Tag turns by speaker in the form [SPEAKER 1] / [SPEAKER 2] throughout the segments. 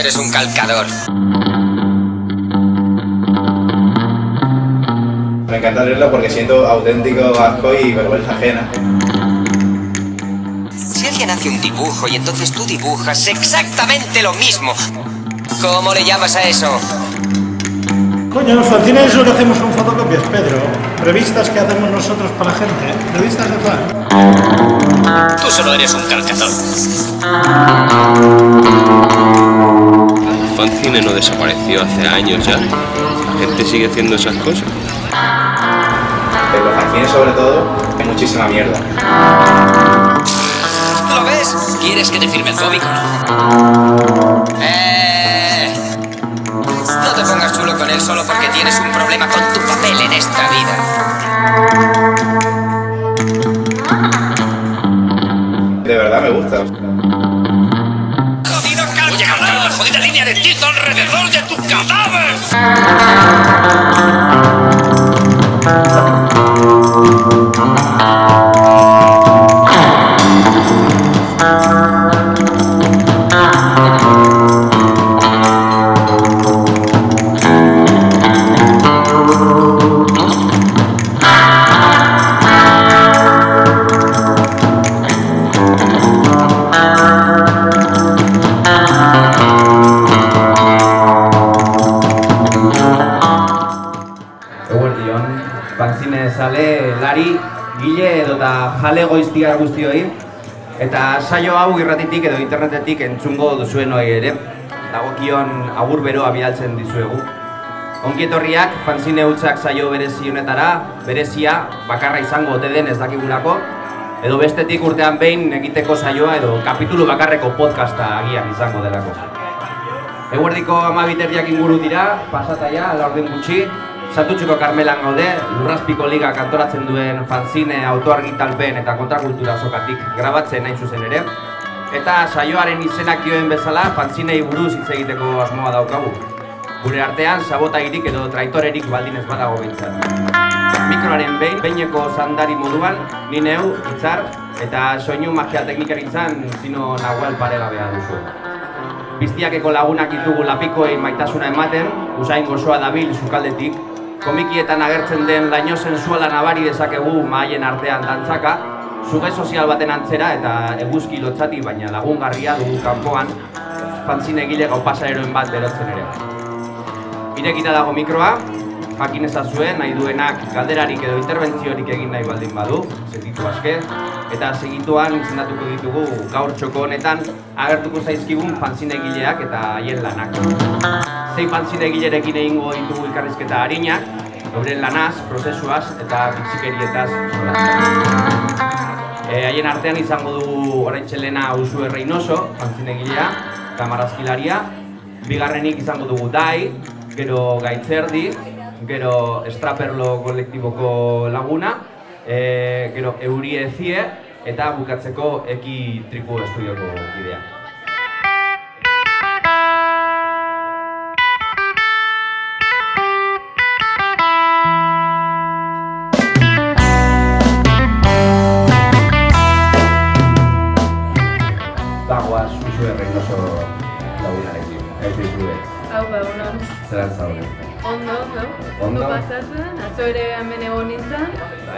[SPEAKER 1] Eres un calcador.
[SPEAKER 2] Me encanta leerlo porque siento auténtico asco y vergüenza ajena.
[SPEAKER 1] Si alguien hace un dibujo y entonces tú dibujas exactamente lo mismo, ¿cómo le llamas a eso?
[SPEAKER 3] Coño, los fanzines es lo que hacemos con fotocopias, Pedro. Revistas que hacemos nosotros para la gente, ¿eh? revistas de fan.
[SPEAKER 1] Tú solo eres un calcador.
[SPEAKER 4] El fanzine no desapareció hace años ya. La gente sigue haciendo esas cosas.
[SPEAKER 2] En los fanzines sobre todo hay muchísima mierda.
[SPEAKER 1] ¿Lo ves? ¿Quieres que te firme el cómic o no? Eh, no te pongas chulo con él solo porque tienes un problema con tu papel en esta vida.
[SPEAKER 2] De verdad me gusta.
[SPEAKER 1] bendito alrededor de tu cadáver.
[SPEAKER 5] Jale goiztiar guztioi eta saio hau irratitik edo internetetik entzungo duzuen hori ere dagokion agur beroa bidaltzen dizuegu. Ongi etorriak fanzine hutsak saio berezi honetara, berezia bakarra izango ote den ez dakigulako edo bestetik urtean behin egiteko saioa edo kapitulu bakarreko podcasta agian izango delako. Eguerdiko amabiterriak inguru dira, pasataia, laurden gutxi, Santutxuko Karmelan gaude, Lurraspiko Liga kantoratzen duen fanzine autoargitalpen eta kontrakultura sokatik grabatzen nahi zuzen ere. Eta saioaren izenak dioen bezala, fanzinei buruz hitz egiteko asmoa daukagu. Gure artean, sabotagirik edo traitorerik baldin ez badago behintzat. Mikroaren behin, beineko zandari moduan, ni neu, itzar, eta soinu magia teknikaritzan zino nahuel paregabea duzu. Biztiakeko lagunak ditugu lapikoei maitasuna ematen, usain gozoa dabil sukaldetik, komikietan agertzen den laino sensuala nabari dezakegu mahaien artean dantzaka, zuge sozial baten antzera eta eguzki lotzati baina lagungarria dugu kanpoan, fanzine egile gau pasareroen bat berotzen ere. Irekita dago mikroa, jakin ezazue, nahi duenak galderarik edo interbentziorik egin nahi baldin badu, sentitu aske, eta segituan izendatuko ditugu gaur txoko honetan agertuko zaizkigun fanzine egileak eta haien lanak. Zein fanzine egilerekin egingo ditugu elkarrizketa harinak, euren lanaz, prozesuaz eta bitxikerietaz E, haien artean izango dugu orain txelena Usue Reynoso, fanzine egilea, kamarazkilaria, bigarrenik izango dugu Dai, gero Gaitzerdi, gero Estraperlo kolektiboko laguna, e, gero Eurie Zie, eta bukatzeko Eki Tripu Estudioko kidea. Bagoaz Usue Reynoso lagunarekin, ez dizue,
[SPEAKER 6] Hau ba, unon.
[SPEAKER 5] zelan zaude.
[SPEAKER 6] Ondo, ondo.
[SPEAKER 5] Ondo?
[SPEAKER 6] Ondo pasatzen, atzo ere hemen egon nintzen,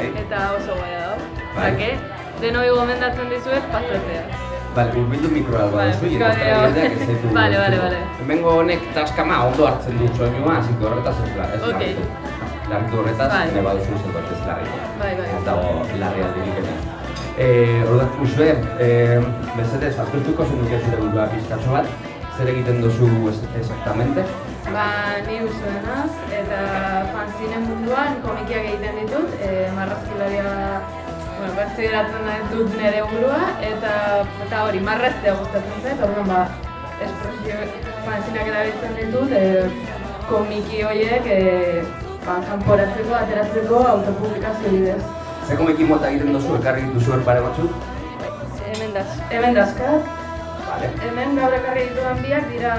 [SPEAKER 5] Bai.
[SPEAKER 6] eta oso goia dago.
[SPEAKER 5] Bai.
[SPEAKER 6] Zake, denoi gomendatzen dizuet pasatzea.
[SPEAKER 5] Vale, urbildu mikroa alba duzu, eta
[SPEAKER 6] gehiago.
[SPEAKER 5] jendeak ez zaitu.
[SPEAKER 6] Vale, vale, vale.
[SPEAKER 5] Hemengo honek taskama ondo hartzen du soinua, que horretaz ez la, ez
[SPEAKER 6] Ok.
[SPEAKER 5] Larritu horretaz,
[SPEAKER 6] Bai.
[SPEAKER 5] ne baduzu zerbait ez larritu.
[SPEAKER 6] Bai, bai.
[SPEAKER 5] Ez dago larri aldirik hemen. Eh, orda, Usbe, eh, bezetez, aurkeztuko zenuke zure burua pizkatxo bat, zer egiten duzu exactamente?
[SPEAKER 6] Ba, ni usuenaz, eta fanzine munduan komikiak egiten ditut, e, marrazkilaria, bueno, da dut nire burua, eta, eta hori, marraztea gustatzen zait, orduan ba, espresio fanzinak erabiltzen ditut, e, komiki horiek, e, ba, kanporatzeko, ateratzeko autopublikazio bidez.
[SPEAKER 5] Ze komiki mota egiten duzu, ekarri duzu pare batzuk?
[SPEAKER 6] Hemen daz. Hemen dazkak,
[SPEAKER 5] Vale.
[SPEAKER 6] Hemen gaur ekarri ditudan biak dira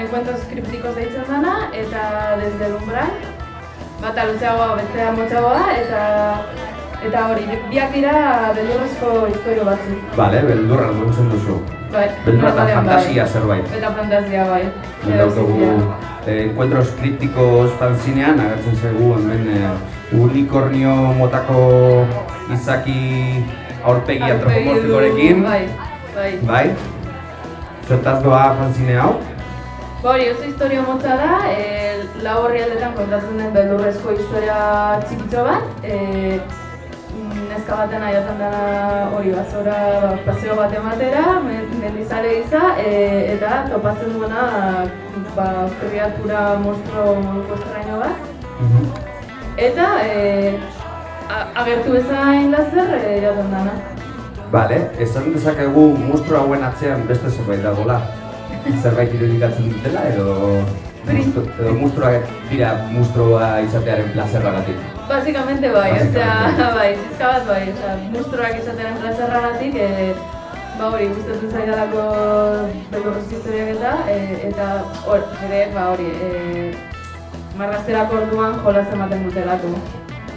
[SPEAKER 6] encuentros kriptikos deitzen dana eta desde el umbral. Bata luzeagoa, bestea motzagoa eta eta hori, biak dira beldurrezko historio batzuk.
[SPEAKER 5] Vale, beldurra dutzen duzu.
[SPEAKER 6] Bai,
[SPEAKER 5] Beldur eta
[SPEAKER 6] normalean
[SPEAKER 5] fantasia
[SPEAKER 6] bai.
[SPEAKER 5] zerbait.
[SPEAKER 6] Eta fantasia bai.
[SPEAKER 5] Daukagu eh, encuentros crípticos fanzinean, agertzen zaigu hemen eh, unikornio motako izaki aurpegi antropomorfikorekin.
[SPEAKER 6] Bai, bai.
[SPEAKER 5] Bai? Zertaz doa fanzine hau?
[SPEAKER 6] Hori, oso historia motza da, e, lau horri aldetan kontatzen den beldurrezko historia txikitxo bat. E, neska baten aiatan dena hori bazora ba, paseo bat ematera, men- mendizale iza, e, eta topatzen duena ba, kriatura monstruo moduko estraino bat. Eta e, a- agertu bezain lazer e, jaten dana.
[SPEAKER 5] Bale, esan dezakegu monstru hauen atzean beste zerbait dagoela. Zerbait irudikatzen dutela edo monstru, edo monstruak dira monstrua izatearen plazerragatik.
[SPEAKER 6] Básicamente bai, osea, bai, pizka bat bai, osea, monstruak izatearen plazerragatik, e, ba hori, gustatzen zaidalako beldurrezko historiak eta, e, eta hor, ere, ba hori, e, marrazterako orduan jolas ematen dutelako.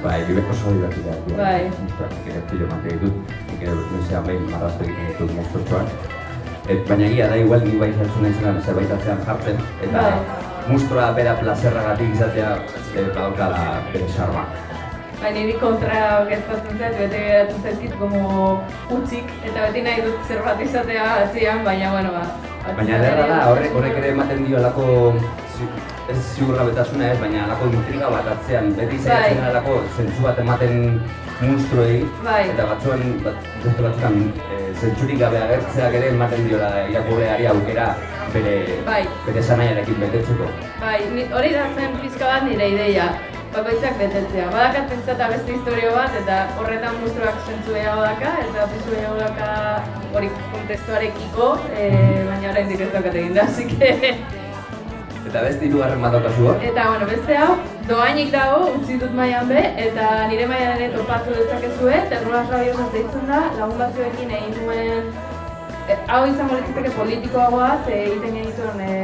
[SPEAKER 5] Bai, bide oso divertida.
[SPEAKER 6] Bai.
[SPEAKER 5] Ere pilo mate ditut, nik ere noizean behin marraztu egiten ditut monstrutxoak. Et, baina egia da, igual ni bai zartzen naizenan zerbait atzean jartzen, eta
[SPEAKER 6] Bai.
[SPEAKER 5] monstrua bera plazerragatik izatea e, badaukala bere sarma.
[SPEAKER 6] Bai, niri kontra gertatzen zait, beti geratzen zaizkit como utzik, eta beti nahi dut zerbait izatea atzian, baina, bueno, ba.
[SPEAKER 5] Baina ederra da, horrek, horrek ere ematen dio alako, ez ziurra betasuna ez, baina alako intriga bat atzean, beti zaitzen
[SPEAKER 6] Bai.
[SPEAKER 5] alako zentzu bat ematen monstruei,
[SPEAKER 6] Bai.
[SPEAKER 5] eta batzuen, bat, beste batzutan, e, zentzurik gabe agertzeak ere ematen diola irakurleari aukera bere,
[SPEAKER 6] Bai.
[SPEAKER 5] bere sanaiarekin betetzeko.
[SPEAKER 6] Bai, hori da zen pizka bat nire ideia. Bakoitzak betetzea. Badakat pentsata beste historio bat eta horretan monstruak zentzu gehiago daka eta pisu gehiago daka hori kontestuarekiko, e, baina oraindik ez daukat egin da, así que...
[SPEAKER 5] Eta beste hirugarren hor?
[SPEAKER 6] Eta, bueno, beste hau, doainik dago, utzi dut mailan be, eta nire mailan ere topatu dezakezue, terroraz rabiosaz deitzen da, lagun batzuekin egin nuen, e, hau izango litzateke politikoagoa, ze egiten genituen e,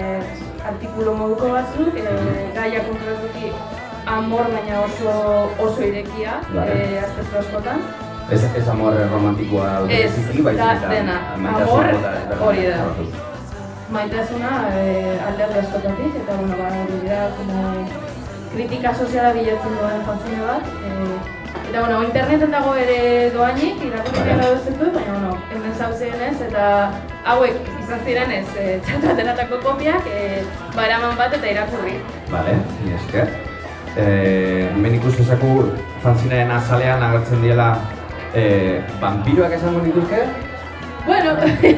[SPEAKER 6] artikulu moduko batzuk, e, gaia konkretuki amor baina oso oso irekia,
[SPEAKER 5] Vale.
[SPEAKER 6] e, aspektu askotan.
[SPEAKER 5] Ez, ez amor romantikoa
[SPEAKER 6] Ez, da dena. Amor, hori da. Maitasuna e, alderdi askotatik, eta bueno, ba, dira, como kritika soziala bilatzen duen fanzine bat. E, eta bueno, interneten dago ere doainik, irakurri
[SPEAKER 5] Vale.
[SPEAKER 6] gara duzetu, baina bueno, hemen zauzien ez, eta hauek izan ziren ez, e, txatatenatako kopiak, e, baraman bat eta irakurri.
[SPEAKER 5] Vale, mi esker. Eh, hemen ikusi ezaku fanzineen azalean agertzen diela eh, vampiroak esango dituzke?
[SPEAKER 6] Bueno,
[SPEAKER 5] eh,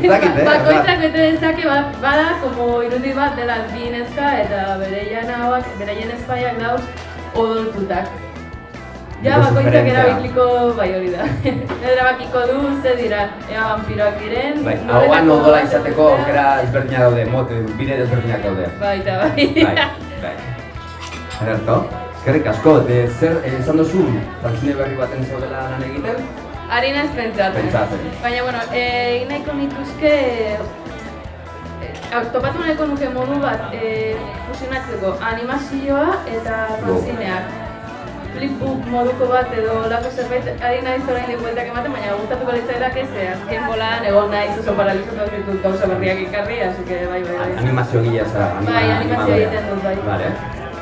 [SPEAKER 6] bakoitzak bete dezake bat, bada, como irudi bat dela bi neska eta bereien hauak, bereien espaiak dauz odoltutak. Ja,
[SPEAKER 5] Nahiko
[SPEAKER 6] bakoitzak erabiliko bai hori da. Erabakiko du ze dira, ea vampiroak diren.
[SPEAKER 5] Bai, hauan odola izateko aukera ezberdinak daude, mot, bide desberdinak daude.
[SPEAKER 6] Baita, bai.
[SPEAKER 5] Bai, bai. Ederto, eskerrik asko, de zer eh, esan duzu fanzine berri baten zaudela lan egiten?
[SPEAKER 6] Ari naiz pentsatzen.
[SPEAKER 5] Pentsatzen.
[SPEAKER 6] Baina, bueno, eh, egin nahiko nituzke... Eh, topatu nahiko nuke modu bat eh, fusionatzeko animazioa eta fanzineak. Flipbook moduko bat edo lako zerbait ari naiz orain bueltak ematen, baina gustatuko litzaidak ez, eh, azken bolan egon naiz oso paralizatu ditut gauza berriak ikarri, así que bai, bai, bai.
[SPEAKER 5] Animazio gila zara, anima,
[SPEAKER 6] Bai,
[SPEAKER 5] animadorea.
[SPEAKER 6] egiten dut, bai.
[SPEAKER 5] Vale.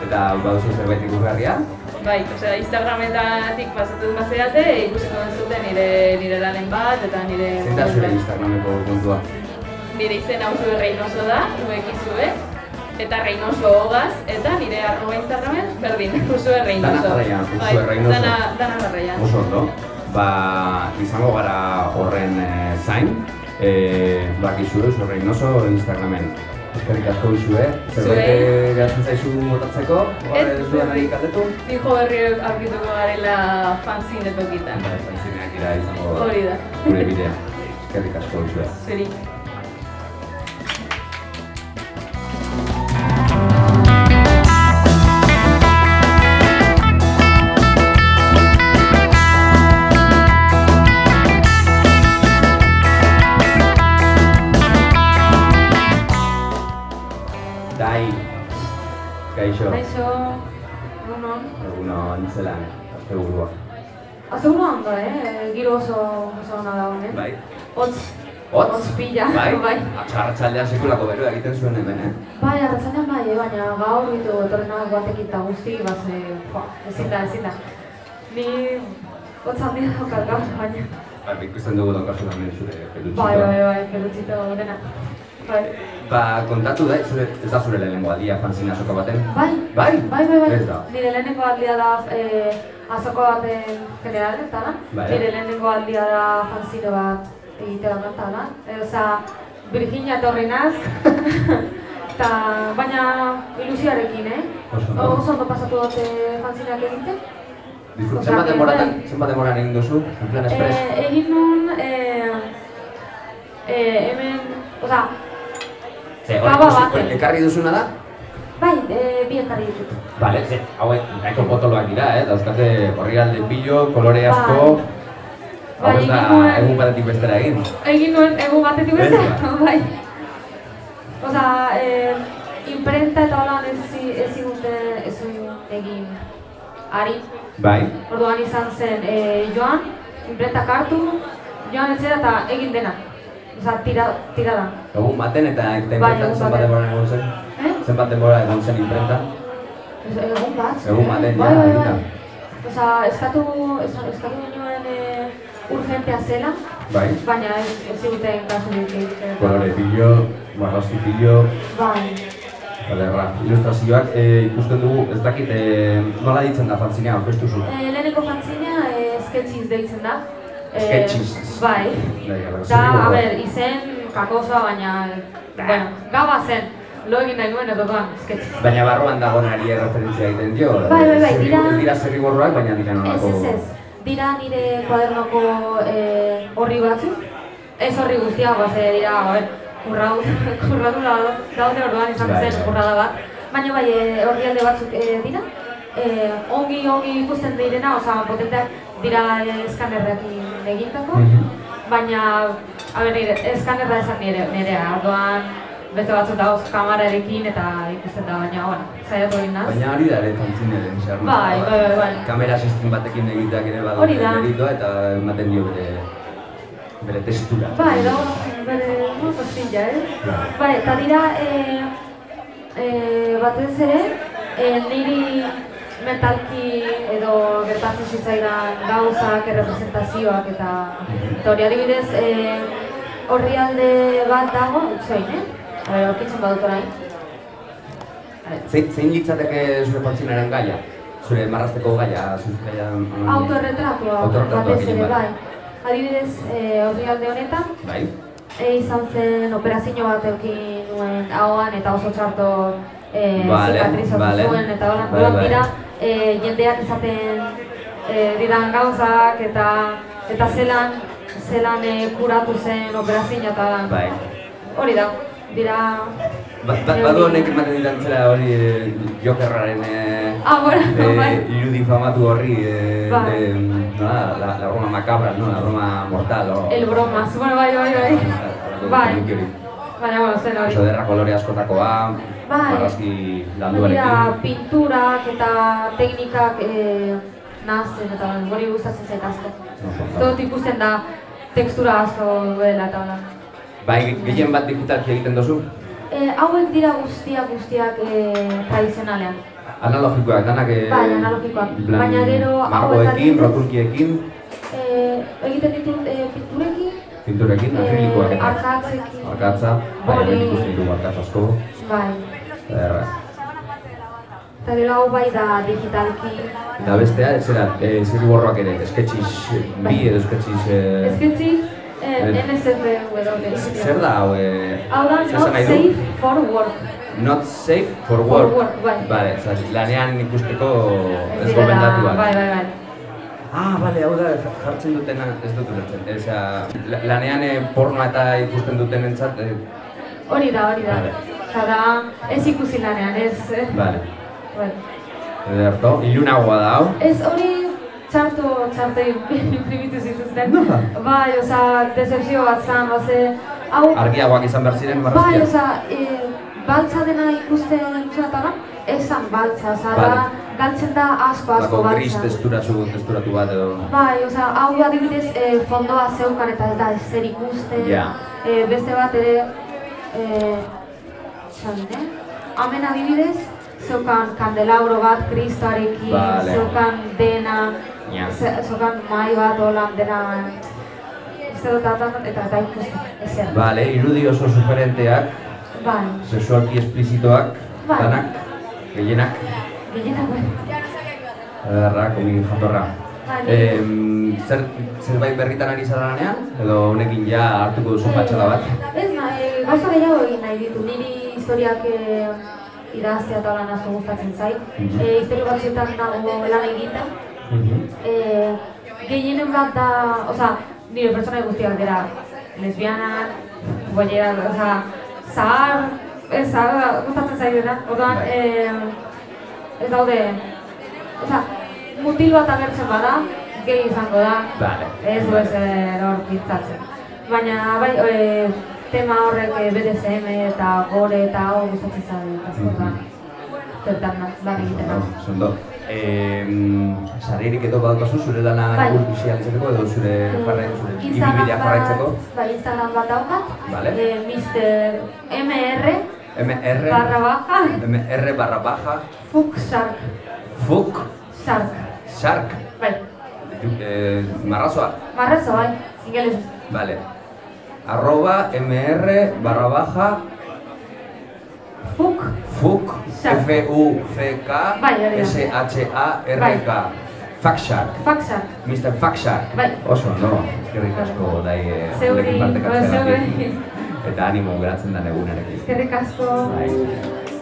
[SPEAKER 5] Eta baduzu zerbait ikusgarria?
[SPEAKER 6] Bai, osea, Instagrametatik pasatu dut mazeate, ikusiko duzute nire, nire lanen bat, eta nire...
[SPEAKER 5] Zein da zure Instagrameko kontua?
[SPEAKER 6] Nire izena Usue Reynoso da, UXUE, eta Reynoso hogaz, eta nire arroba Instagramen berdin, Usue Reynoso.
[SPEAKER 5] Dana jarraian, Usue
[SPEAKER 6] Bai,
[SPEAKER 5] Reynoso.
[SPEAKER 6] Dana, dana jarraian.
[SPEAKER 5] Oso ondo. Ba, izango gara horren eh, zain. Eh, bakizu, oso Reynoso Instagramen. Eskerrik asko. Zerbait
[SPEAKER 6] Zuei.
[SPEAKER 5] eh, geratzen zaizu botatzeko?
[SPEAKER 6] Ez,
[SPEAKER 5] Ez duan ari kaldetu?
[SPEAKER 6] Fijo berri aurkituko garela fanzine tokitan.
[SPEAKER 5] Ba, fantzineak ira izango
[SPEAKER 6] Hori da.
[SPEAKER 5] gure bidea. Eskerrik asko izue.
[SPEAKER 6] Zeri.
[SPEAKER 5] Kaixo.
[SPEAKER 7] Kaixo, egunon.
[SPEAKER 5] Egunon, zelan, azte burua.
[SPEAKER 7] Azeguro ondo, eh? Giro oso, oso ona da honen.
[SPEAKER 5] Bai.
[SPEAKER 7] Hotz,
[SPEAKER 5] Hotz?
[SPEAKER 6] Hotz pila,
[SPEAKER 5] bai.
[SPEAKER 6] bai.
[SPEAKER 5] Arratsaldean sekulako beroa egiten zuen hemen, eh?
[SPEAKER 7] Bai, arratzanean bai, eh, baina gaur bitu etorrena batekin eta guzti, base, joa, ezin da, ezin da. Ni hotz handia daukat gaur, baina.
[SPEAKER 5] Bai, ikusten dugu daukazu hemen zure pelutxito.
[SPEAKER 7] Bai, bai, bai, pelutxito dena. Bai.
[SPEAKER 5] Ba, kontatu da, zure, ez da zure lehenengo aldia fanzina soko baten?
[SPEAKER 7] Bai,
[SPEAKER 5] Bai?
[SPEAKER 7] bai, bai, bai.
[SPEAKER 5] Ez da.
[SPEAKER 7] Nire lehenengo aldia da eh, azoko baten general, eta da.
[SPEAKER 5] Bai.
[SPEAKER 7] Nire lehenengo aldia da fanzine bat egitea da, eta da. E, Osa, Virginia etorri naz, eta baina ilusioarekin, eh?
[SPEAKER 5] Oso ondo.
[SPEAKER 7] Oso ondo pasatu dute fanzineak egiten.
[SPEAKER 5] Disfrut,
[SPEAKER 7] Osea,
[SPEAKER 5] zenbat
[SPEAKER 7] bai.
[SPEAKER 5] zenbat denboran egin duzu? En plan express?
[SPEAKER 7] Eh, egin nun, eh, eh, hemen, oza,
[SPEAKER 5] Ze, hori
[SPEAKER 7] Gaba
[SPEAKER 5] ikusi-
[SPEAKER 7] baten.
[SPEAKER 5] ekarri duzuna da?
[SPEAKER 7] bai, eh, bi ekarri ditut.
[SPEAKER 5] Bale, ze, hauek nahiko potoloak dira, eh? Dauzkate orrialde pilo, kolore asko...
[SPEAKER 7] Bai.
[SPEAKER 5] Hau ez da
[SPEAKER 7] Bai, egin nuen-
[SPEAKER 5] egun batetik bestera egin.
[SPEAKER 7] Egin nuen egun batetik beste,
[SPEAKER 5] Bai.
[SPEAKER 7] bai. Oza, eh, imprenta eta holan ez ez ziguten, ez egin ari.
[SPEAKER 5] Bai.
[SPEAKER 7] Orduan izan zen eh, joan, imprenta kartu, joan etzera eta egin dena. Oza, tira, tira da.
[SPEAKER 5] Egun baten eta eta
[SPEAKER 7] Bai,
[SPEAKER 5] imprentan
[SPEAKER 7] egun
[SPEAKER 5] zenbat
[SPEAKER 7] baten.
[SPEAKER 5] denbora egon zen?
[SPEAKER 7] Eh?
[SPEAKER 5] Zenbat denbora egon zen imprentan?
[SPEAKER 7] Ez- Egun bat.
[SPEAKER 5] Egun
[SPEAKER 7] eh?
[SPEAKER 5] baten,
[SPEAKER 7] bai,
[SPEAKER 5] ja,
[SPEAKER 7] bai, bai. Oza, eskatu, es- eskatu genuen eh, urgentea zela,
[SPEAKER 5] Bai.
[SPEAKER 7] baina ez, ez ziguten kasu egiten.
[SPEAKER 5] Kolore pillo, marrazki pillo,
[SPEAKER 7] Bai.
[SPEAKER 5] Balerra, ilustrazioak eh, ikusten dugu, ez dakit eh, nola ditzen da fanzinea aurkeztu zu?
[SPEAKER 7] Eh, leheneko fanzinea eh, sketchiz deitzen da. Eh,
[SPEAKER 5] Sketchiz.
[SPEAKER 7] Bai.
[SPEAKER 5] Bai,
[SPEAKER 7] Da, a ber, izen kakosa, baina, bueno, gaba zen. Lo egin nahi nuen edo doan, sketchiz.
[SPEAKER 5] Baina barruan dagoenari referentzia egiten dio.
[SPEAKER 7] Bai, bai, bai, dira-
[SPEAKER 5] Ez dira zerriborroak, baina dira
[SPEAKER 7] Ez,
[SPEAKER 5] nolako...
[SPEAKER 7] ez, ez. Dira nire kuadernoko eh, horri batzuk. Ez horri guztiak, base dira, a ber, kurradu, kurradu daude orduan izan
[SPEAKER 5] Bai,
[SPEAKER 7] zen
[SPEAKER 5] bai.
[SPEAKER 7] kurrada bat. Baina bai, eh, horrialde batzuk eh, dira. Eh, ongi, ongi ikusten direna, osea, potenteak dira eh, eskanerrekin egintako.
[SPEAKER 5] Mhm.
[SPEAKER 7] Baina, a ber, nire, eskanerra esan nire, nirea, orduan beste batzuk dauz kamararekin eta ikusten da, baina, bueno, saiatu egin naz.
[SPEAKER 5] Baina hori da ere fanzineren xarma.
[SPEAKER 7] Bai, bai, bai, bai.
[SPEAKER 5] Kamera sistem batekin egiteak ere badu
[SPEAKER 7] Hori da.
[SPEAKER 5] meritoa eta ematen dio bere bere testura.
[SPEAKER 7] Bai, da, bere, no, postilla, eh?
[SPEAKER 5] Bai.
[SPEAKER 7] Bai, eta dira, e, e, batez ere, e, niri mentalki edo gertatzen zitzaidan gauzak, errepresentazioak eta eta hori adibidez, e, orrialde bat dago, itxoin, eh? A ber, aurkitzen badut orain.
[SPEAKER 5] Zein, zein litzateke zure fanzinaren gaia? Zure marrazteko gaia, gaia... mm,
[SPEAKER 7] Autorretratua, batez ere,
[SPEAKER 5] bai.
[SPEAKER 7] Adibidez, e, orrialde honetan,
[SPEAKER 5] Bai.
[SPEAKER 7] E, izan zen operazio bat eukin nuen ahoan eta oso txarto e,
[SPEAKER 5] Vale, vale.
[SPEAKER 7] zuen eta hola,
[SPEAKER 5] Bai,
[SPEAKER 7] hola
[SPEAKER 5] bai.
[SPEAKER 7] dira e, jendeak izaten e, diran gauzak eta eta zelan zelan e, kuratu zen operazioa eta
[SPEAKER 5] Bai.
[SPEAKER 7] hori da, dira
[SPEAKER 5] Ba, ba, badu honek ematen ditan zera hori eh, Jokerraren eh,
[SPEAKER 7] Ah, bueno,
[SPEAKER 5] eh,
[SPEAKER 7] bai.
[SPEAKER 5] irudi famatu horri eh,
[SPEAKER 7] Bai.
[SPEAKER 5] de, nola, la, la broma macabra, no? la broma mortal o...
[SPEAKER 7] el bromas, bueno, bai, bai, bai Bai.
[SPEAKER 5] Komiki hori.
[SPEAKER 7] Baina, bueno, zen hori
[SPEAKER 5] Oso derra kolore askotakoa,
[SPEAKER 7] Bai.
[SPEAKER 5] marrazki landuarekin.
[SPEAKER 7] pinturak eta teknikak e, nahazten eta hori gustatzen zait asko. Dut ikusten da tekstura asko duela eta hola.
[SPEAKER 5] Bai, gehien bat digitalki egiten duzu?
[SPEAKER 7] E, hauek dira guztiak guztiak e, tradizionalean.
[SPEAKER 5] Analogikoak, danak... eh,
[SPEAKER 7] Bai, analogikoak. Baina gero adibidez-
[SPEAKER 5] rotulkiekin,
[SPEAKER 7] E, egiten ditut e, pinturekin,
[SPEAKER 5] pinturekin, akrilikoak
[SPEAKER 7] e,
[SPEAKER 5] eta...
[SPEAKER 7] arkatzekin,
[SPEAKER 5] Arkatza, bai, hemen ikusten ditugu arkatz asko.
[SPEAKER 7] bai.
[SPEAKER 5] Erra.
[SPEAKER 7] Eta gero hau bai da digitalki.
[SPEAKER 5] Eta bestea, ez zera, e, zirriborroak ere, sketchiz bi edo sketchiz... E,
[SPEAKER 7] Ezketzi, e,
[SPEAKER 5] Eh.
[SPEAKER 7] NSFW.
[SPEAKER 5] zer da hau? E,
[SPEAKER 7] Hau da, not safe for work.
[SPEAKER 5] Not safe for
[SPEAKER 7] For
[SPEAKER 5] work.
[SPEAKER 7] work, bai.
[SPEAKER 5] Vale, oza, lanean ikusteko ez
[SPEAKER 7] direla-
[SPEAKER 5] gomendatuak.
[SPEAKER 7] Bai, bai, bai.
[SPEAKER 5] Ah, bale, hau da, jartzen dutena, ez dut ulertzen. Eza, la- lanean eh, pornoa eta ikusten duten entzat, eh,
[SPEAKER 7] Hori da, hori da.
[SPEAKER 5] Vale.
[SPEAKER 7] Eta da, ez ikusi lanean, ez. eh?
[SPEAKER 5] Vale,
[SPEAKER 7] Bai.
[SPEAKER 5] ederto. Ilunagoa da hau.
[SPEAKER 7] Ez hori txarto, txarto imprimitu zituzten.
[SPEAKER 5] Nola?
[SPEAKER 7] Bai, oza, decepzio bat zan, oze, hau,
[SPEAKER 5] Argiagoak izan behar ziren
[SPEAKER 7] bai,
[SPEAKER 5] marrazkiak.
[SPEAKER 7] oza, e, baltza dena ikusten zutela, esan baltza, oza, da,
[SPEAKER 5] Vale.
[SPEAKER 7] galtzen da asko, asko
[SPEAKER 5] gris
[SPEAKER 7] baltza.
[SPEAKER 5] testuratu, testuratu bat edo...
[SPEAKER 7] Bai, oza, hau adibidez, e, fondoa zeukan eta ez da zer ikusten.
[SPEAKER 5] Ja.
[SPEAKER 7] e, beste bat ere, e, txan, eh? Hemen adibidez, zeukan kandelabro bat kristoarekin,
[SPEAKER 5] Vale.
[SPEAKER 7] zeukan dena, ze- zeukan mai bat holan dena, uste dut eta eta ikusten, ezer.
[SPEAKER 5] Vale, irudi oso sugerenteak,
[SPEAKER 7] Bai,
[SPEAKER 5] sexualki esplizitoak,
[SPEAKER 7] Bai.
[SPEAKER 5] danak, gehienak,
[SPEAKER 7] gehienak bai.
[SPEAKER 5] ederra, komik jatorra.
[SPEAKER 7] Bai.
[SPEAKER 5] Em, zer, zerbait berritan ari zara lanean? Edo honekin ja hartuko duzu patxada bat?
[SPEAKER 7] Ez, nahi, gauza gehiago egin nahi ditu, niri historiak eh, idaztea eta lan asko gustatzen zait.
[SPEAKER 5] Mhm.
[SPEAKER 7] Eh, historio batzuetan nago lan egiten, eh, gehienen bat da, oza, nire pertsona guztiak dira lesbianak, bollera, oza, zahar, ez, zahar gustatzen zaidena, orduan,
[SPEAKER 5] Bai.
[SPEAKER 7] eh, ez daude, oza, mutil bat agertzen bada, gehi izango da,
[SPEAKER 5] Vale.
[SPEAKER 7] ez du hor pintzatzen. Baina, bai, e, tema horrek e, BDSM eta gore eta hau gustatzen zabe, askotan. Zertan lan egiten da.
[SPEAKER 5] Zondo. Em, sarririk edo badaukazu zure lana
[SPEAKER 7] Bai.
[SPEAKER 5] ikusializatzeko edo zure jarrai, zure
[SPEAKER 7] Instagram
[SPEAKER 5] ibilbidea jarraitzeko?
[SPEAKER 7] bai, Instagram bat daukat,
[SPEAKER 5] Vale.
[SPEAKER 7] e, Mr. MR
[SPEAKER 5] MR
[SPEAKER 7] barra baja,
[SPEAKER 5] MR barra baja
[SPEAKER 7] Fuk Shark,
[SPEAKER 5] Fuk
[SPEAKER 7] Shark,
[SPEAKER 5] Shark
[SPEAKER 7] bai,
[SPEAKER 5] eh, Marrazoa
[SPEAKER 7] marrazo bai, ingelesez.
[SPEAKER 5] Vale Arroba MR barra baja
[SPEAKER 7] Fuk,
[SPEAKER 5] Fuk
[SPEAKER 7] Shark.
[SPEAKER 5] F-U-C-K
[SPEAKER 7] Bai, hori da.
[SPEAKER 5] S-H-A-R-K Fuck Shark
[SPEAKER 7] Fak Shark.
[SPEAKER 5] Mr. Fuck Shark
[SPEAKER 7] Bai.
[SPEAKER 5] Oso, no? Eskerrik asko dai eh,
[SPEAKER 7] Zeuri, zeuri.
[SPEAKER 5] Eta animo geratzen da egunarekin
[SPEAKER 7] Eskerrik asko.
[SPEAKER 5] Bai.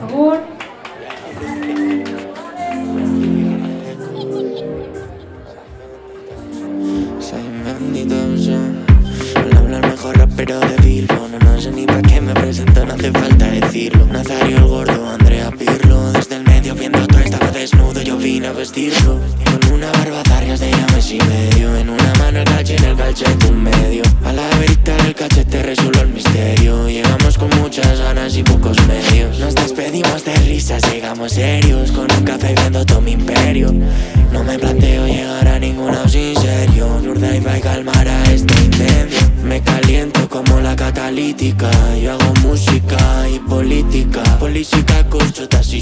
[SPEAKER 7] Agur.
[SPEAKER 8] Mejor rapero de Bilbo No, no sé ni para qué me presento, no hace falta decirlo. Nazario el gordo, Andrea Pirlo Desde el medio viendo todo estaba desnudo Yo vine a vestirlo. Con una barba zarrias de llames y medio En una mano el calche, en el calcete un medio. A la verita del cachete resuelvo el misterio. Llegamos con muchas ganas y pocos medios. Nos despedimos de risas, llegamos serios Con un café viendo todo mi imperio. No me planteo llegar a ninguna sin serio. Yurdai va a calmar a este incendio. Me caliento como la catalítica. Yo hago música y política. Política con y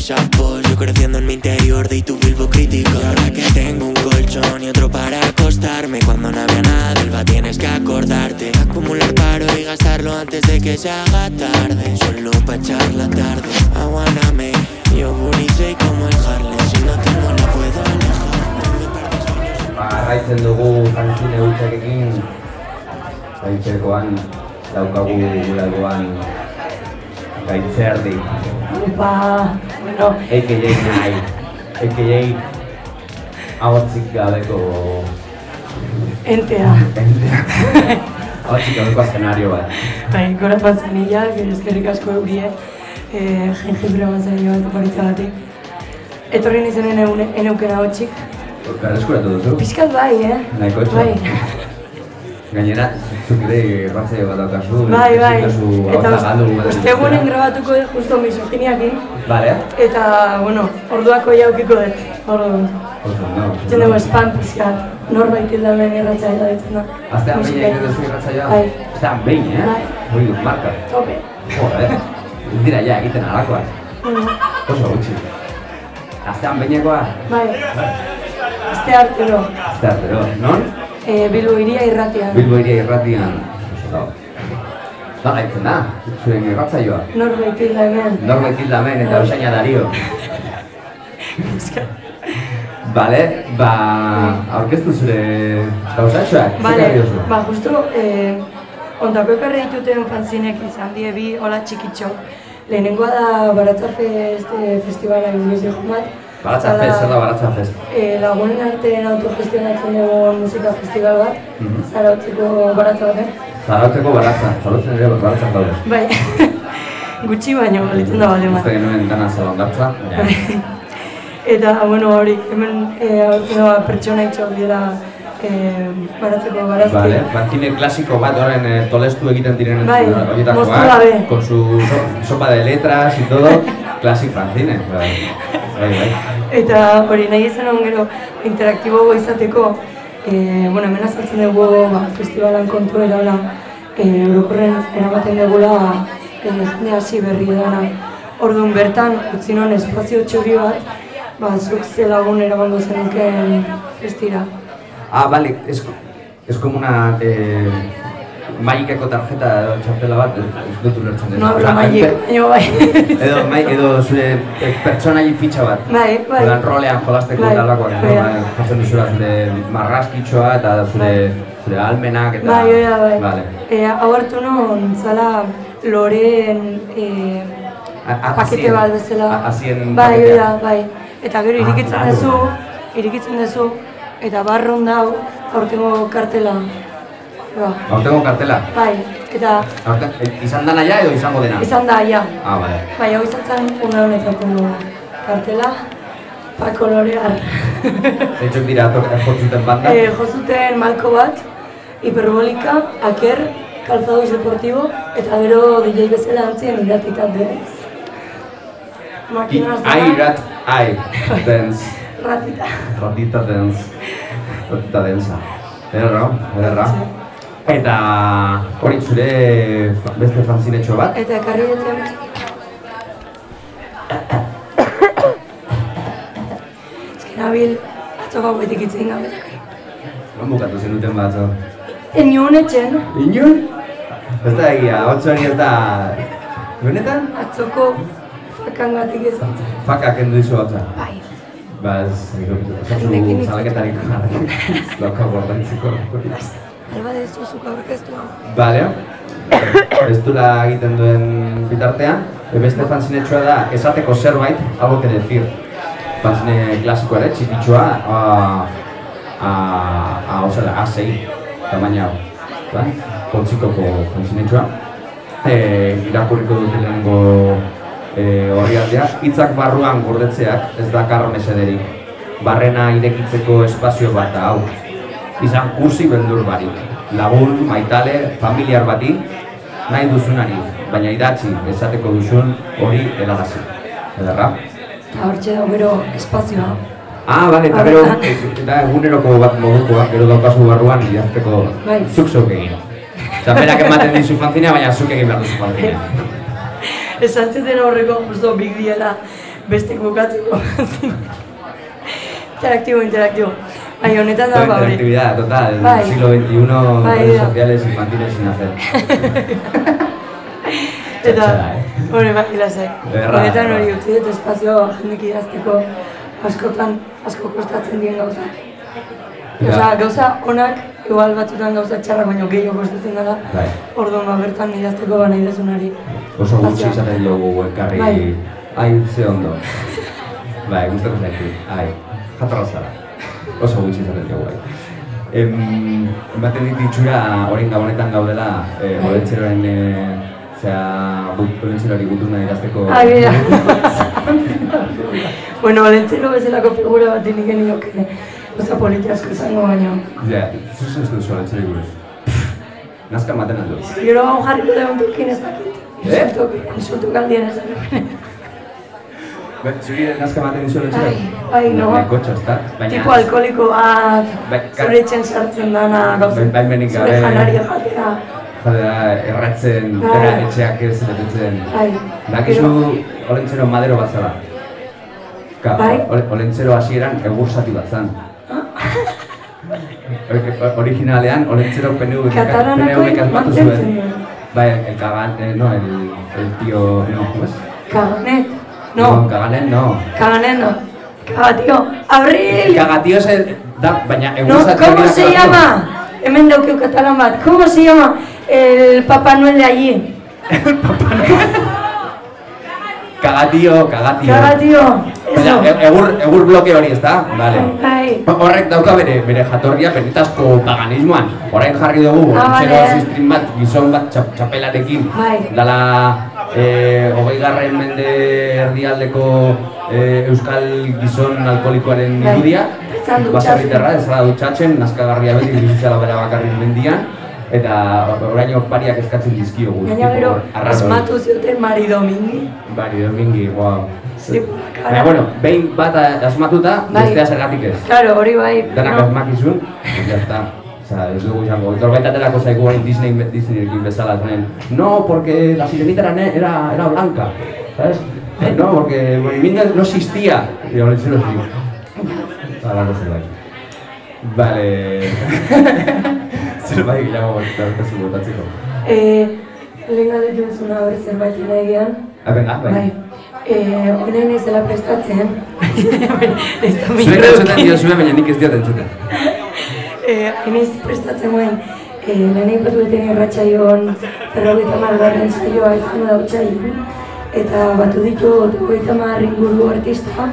[SPEAKER 8] Yo creciendo en mi interior de tu bilbo crítico. Y ahora que tengo un colchón y otro para acostarme Cuando no había nada del va tienes que acordarte. Acumular paro y gastarlo antes de que se haga tarde. Solo pa' echar la tarde Aguáname Yo buricé como el Harlem Si no tengo la puedo alejar Me partes sueños
[SPEAKER 5] Jarraitzen dugu fanzine hutsakekin Gaitzekoan daukagu guragoan Gaitzerdi
[SPEAKER 9] Ba, bueno,
[SPEAKER 5] A.K.A. nahi A.K.A. Ahotzik gabeko
[SPEAKER 9] entea.
[SPEAKER 5] Ahotzik gabeko eszenario bat
[SPEAKER 9] Bai, gora patzen nila, eskerrik asko eurie, eh, jengibre bat baritagatik. Etorri nizenen eneukera hotxik.
[SPEAKER 5] Berreskuratu duzu?
[SPEAKER 9] Piskat bai, eh?
[SPEAKER 5] Nahiko etxo?
[SPEAKER 9] Bai,
[SPEAKER 5] Gainera, zuk ere irratzaio bat daukazu
[SPEAKER 9] bai, bai. Eta ostegunen
[SPEAKER 5] egitera.
[SPEAKER 9] grabatuko dut justo misoginiakin.
[SPEAKER 5] Vale,
[SPEAKER 9] Eta, bueno, orduako jaukiko dut. Orduan.
[SPEAKER 5] no.
[SPEAKER 9] Zen dugu spam pizkat. Norbait hildamen irratzaia ditzen da.
[SPEAKER 5] Astean behin egiten duzu irratzaioa?
[SPEAKER 9] Bai.
[SPEAKER 5] Astean behin, eh?
[SPEAKER 9] Bai.
[SPEAKER 5] Hoi dut marka.
[SPEAKER 9] Tope.
[SPEAKER 5] Joder, ez dira ja egiten alakoak.
[SPEAKER 9] Bueno,
[SPEAKER 5] Oso gutxi. Astean behinekoa?
[SPEAKER 9] bai. Aste artero.
[SPEAKER 5] Aste artero, non?
[SPEAKER 9] Eh, Bilbo iria irratian.
[SPEAKER 5] Bilbo iria irratian. Da. Nola itzen da, zuen irratzaioa.
[SPEAKER 9] Norbait hildamen.
[SPEAKER 5] Norbait hildamen eta usaina dario. Bale, ba, aurkeztu zure gauzatxoak,
[SPEAKER 9] Vale, ba, justu, eh, ondako ekarri dituten fanzinek izan die bi hola txikitxo. Lehenengoa da Baratza Fest eh, festivala ingurezi bat.
[SPEAKER 5] Baratza fest, zer da baratza fest?
[SPEAKER 9] Eh, lagunen artean autogestionatzen dugun musika festival bat,
[SPEAKER 5] Mhm.
[SPEAKER 9] zarautzeko baratza baten.
[SPEAKER 5] Zarautzeko baratza, zarautzen ere baratzak daude.
[SPEAKER 9] Bai, gutxi baino, balitzen da bale
[SPEAKER 5] Uste genuen dana zalondartza, baina
[SPEAKER 9] Eta, bueno, hori, hemen eh, aurten da pertsona itxok dira eh, baratzeko barazki.
[SPEAKER 5] Vale, fanzine klasiko bat horren eh, tolestu egiten diren
[SPEAKER 9] Bai,
[SPEAKER 5] horietakoak,
[SPEAKER 9] moztu gabe.
[SPEAKER 5] con su so- sopa de letras y todo, classic fanzine. Bai, bai, bai.
[SPEAKER 9] Eta hori nahi izan hon gero interaktibo izateko, e, bueno, hemen azaltzen dugu ba, festivalan kontu eraula e, Eurokorren eramaten dugula e, jende hasi berri dana. Orduan bertan, utzi non espazio txuri bat, ba, zuk ze lagun eramango zenuken festira.
[SPEAKER 5] Ah, vale, es, es eh, magikeko tarjeta edo txapela bat, ez dut ulertzen dut.
[SPEAKER 9] No hablo
[SPEAKER 5] per-
[SPEAKER 9] baina bai.
[SPEAKER 5] Edo, mai, edo zure pertsonai fitxa bat.
[SPEAKER 9] Bai, bai.
[SPEAKER 5] Odan rolean jolasteko
[SPEAKER 9] Bai,
[SPEAKER 5] eta alakoak, no?
[SPEAKER 9] bai.
[SPEAKER 5] Bai, jartzen duzula zure marraskitxoa eta zure, zure almenak eta...
[SPEAKER 9] Bai, bai, bai.
[SPEAKER 5] Vale.
[SPEAKER 9] E, hau hartu non, zala loreen e, pakete bat bezala.
[SPEAKER 5] a- hasien
[SPEAKER 9] bai, da, bai. Eta gero
[SPEAKER 5] Ah,
[SPEAKER 9] irikitzen duzu, irikitzen duzu, eta barron dau, aurtengo kartela. Ba,
[SPEAKER 5] Aurtengo kartela.
[SPEAKER 9] bai, eta
[SPEAKER 5] Aurten, eh, izan dana ja edo izango dena?
[SPEAKER 9] izan da, ja.
[SPEAKER 5] Ah, vale.
[SPEAKER 9] Bai, hau izan zen, une honetako kartela, pa kolorear.
[SPEAKER 5] Zeintzuk dira to- jotzuten banda?
[SPEAKER 9] Eh, jozuten malko bat, hiperbolika, aker, calzados deportivo, eta gero DJ bezala antzien iratitat denez. Makinas
[SPEAKER 5] Ai, rat, ai, dance.
[SPEAKER 9] ratita.
[SPEAKER 5] Ratita dance. Ratita densa. Ederra, ederra. Eta hori zure beste fanzinetxo bat?
[SPEAKER 9] Eta ekarri duten... Ezken nabil, atzo gauetik itzen gabe.
[SPEAKER 5] Non bukatu zenuten batzo?
[SPEAKER 9] Enion etxen,
[SPEAKER 5] Inun? Ez da egia, otzo hori ez da... Benetan?
[SPEAKER 9] atzoko fakangatik ez dut.
[SPEAKER 5] Faka kendu izu hotza.
[SPEAKER 9] Bai.
[SPEAKER 5] Ba ez, osasu
[SPEAKER 9] Nekin ikusten.
[SPEAKER 5] salaketarik jarri.
[SPEAKER 9] Alba dezu zuka aurkeztu.
[SPEAKER 5] Bale. Ez dula egiten duen bitartean, beste fanzinetxoa da, esateko zerbait, algo que decir. Fanzine klasikoa ere, txikitxoa, a, a, a, osela, A6, tamaina hau. Ba? Poltsikoko fanzinetxoa. E, irakurriko dut lehenengo e, horri aldea. Hitzak barruan gordetzeak ez dakar mesederik. Barrena irekitzeko espazio bat da hau. Izan kursi beldur barik. Lagun, maitale, familiar bati, nahi duzunari, baina idatzi esateko duzun hori helarazi. Ederra?
[SPEAKER 9] Hortxe da gero espazioa.
[SPEAKER 5] Ah, bale, eta gero, eta eguneroko bat modukoa, gero daukazu barruan idazteko
[SPEAKER 9] Bai.
[SPEAKER 5] zuk zeuk egin. Osa, berak ematen dizu fanzina, baina zuk egin behar duzu fanzina.
[SPEAKER 9] Esan zuten horreko, justo big diela beste bukatzeko. interaktibo, interaktibo. Bai, honetan da, ba, hori.
[SPEAKER 5] Interactividad total, el
[SPEAKER 9] Bai.
[SPEAKER 5] siglo XXI,
[SPEAKER 9] Bai,
[SPEAKER 5] redes sociales infantiles sin hacer.
[SPEAKER 9] Eta,
[SPEAKER 5] eh?
[SPEAKER 9] hori bai, lasai. Honetan hori utzi dut espazio jendek idazteko askotan, asko kostatzen dien gauzak.
[SPEAKER 5] Ja.
[SPEAKER 9] Osea, gauza onak, igual batzutan gauza txarrak baino gehiago kostatzen dela.
[SPEAKER 5] Bai.
[SPEAKER 9] Orduan, ba, bertan idazteko ba nahi dezunari.
[SPEAKER 5] Oso gutxi izaten dugu elkarri,
[SPEAKER 9] Bai.
[SPEAKER 5] ai, ze ondo. Bai, gustatu zaitu, ai, jatorra zara. Oso gutxi izaten dugu, bai. Em, ematen dit itxura, orain gabonetan gaudela, eh, olentzeroen, eh, zera, gut, olentzerori gutuna idazteko...
[SPEAKER 9] Ai, bera. bueno, lentzero bezalako figura bat nik genioke. Oza politi asko izango baino.
[SPEAKER 5] Ja, zuzen ez duzu olentzerori buruz. Nazka ematen aldo.
[SPEAKER 9] Gero hau jarriko lehun tokin ez dakit.
[SPEAKER 5] Eh?
[SPEAKER 9] Insultu galdien ez dakit.
[SPEAKER 5] Ba, Zuri nazka ematen dizu olentzerori?
[SPEAKER 9] Ai, ai, no.
[SPEAKER 5] Kotxo, ez da? Baina...
[SPEAKER 9] Tipo alkoholiko bat,
[SPEAKER 5] Bai,
[SPEAKER 9] zure etxen sartzen dana,
[SPEAKER 5] Bai- baimenik
[SPEAKER 9] zure
[SPEAKER 5] gabe.
[SPEAKER 9] janaria jatea.
[SPEAKER 5] Jadea, erratzen,
[SPEAKER 9] Bai.
[SPEAKER 5] bera etxeak ez betetzen.
[SPEAKER 9] Bai.
[SPEAKER 5] Dakizu olentzero madero bat zara. Ka,
[SPEAKER 9] Bai.
[SPEAKER 5] ole- olentzero hasieran egur zati bat zan. Or- Originalean, olentzero PNV
[SPEAKER 9] mantentzen
[SPEAKER 5] zuen. Bai, el cagan, eh, no, el, el tío, no, ¿cómo es?
[SPEAKER 9] Kaganet. No,
[SPEAKER 5] Caganen no.
[SPEAKER 9] Kaganet no. Kagatio, Abril!
[SPEAKER 5] El cagatío es el, da, baina egur
[SPEAKER 9] No, ¿cómo se llama? Hemen daukeu katalan bat. ¿Cómo se llama? El Papá Noel de allí.
[SPEAKER 5] Cagatío, cagatío.
[SPEAKER 9] Kagatio.
[SPEAKER 5] Baina,
[SPEAKER 9] Eso.
[SPEAKER 5] e- egur, egur bloke hori ez da? Vale.
[SPEAKER 9] Bai.
[SPEAKER 5] Horrek dauka bere, bere jatorria benetazko paganismoan. Orain jarri dugu,
[SPEAKER 9] Ah, vale.
[SPEAKER 5] bat, gizon bat txap, txapelarekin.
[SPEAKER 9] Bai.
[SPEAKER 5] Dala, eh, hogei garren mende erdialdeko eh, euskal gizon alkoholikoaren
[SPEAKER 9] Bai.
[SPEAKER 5] irudia. Baserritarra, ez zara dutxatzen, nazkagarria beti, bizitzala bera bakarrik mendian. Eta orain pariak eskatzen dizkiogu.
[SPEAKER 9] Gaina gero, asmatu zioten Mari Domingi.
[SPEAKER 5] Bari, domingi.
[SPEAKER 9] Sí,
[SPEAKER 5] Baina, bueno, behin bat asmatuta,
[SPEAKER 9] Bai.
[SPEAKER 5] bestea zergatik ez.
[SPEAKER 9] Claro, hori bai.
[SPEAKER 5] Danak
[SPEAKER 9] no.
[SPEAKER 5] asmakizun, está. Osa, ez dugu izango, norbait aterako zaigu orain Disney, Disneyekin bezala, zanen, no, porque la sirenita era, era, era blanca, ¿sabes? No, porque el movimiento no existía. Y ahora sí lo sí. Hala, no zerbait. Vale. zerbait gehiago gertatzen botatzeko.
[SPEAKER 9] Eh, lehen galdetu duzuna hori zerbait egian.
[SPEAKER 5] Ah, venga, bai.
[SPEAKER 9] Eh, honen prestatzen. ez da
[SPEAKER 5] Zuek entzuten dio zuen, baina nik ez diot entzuten.
[SPEAKER 9] Eh, hainez prestatzen guen, eh, lehen ipatu beten irratxaion berrogeita margarren saioa izango da utxaion, eta batu ditu hogeita mar inguru artista,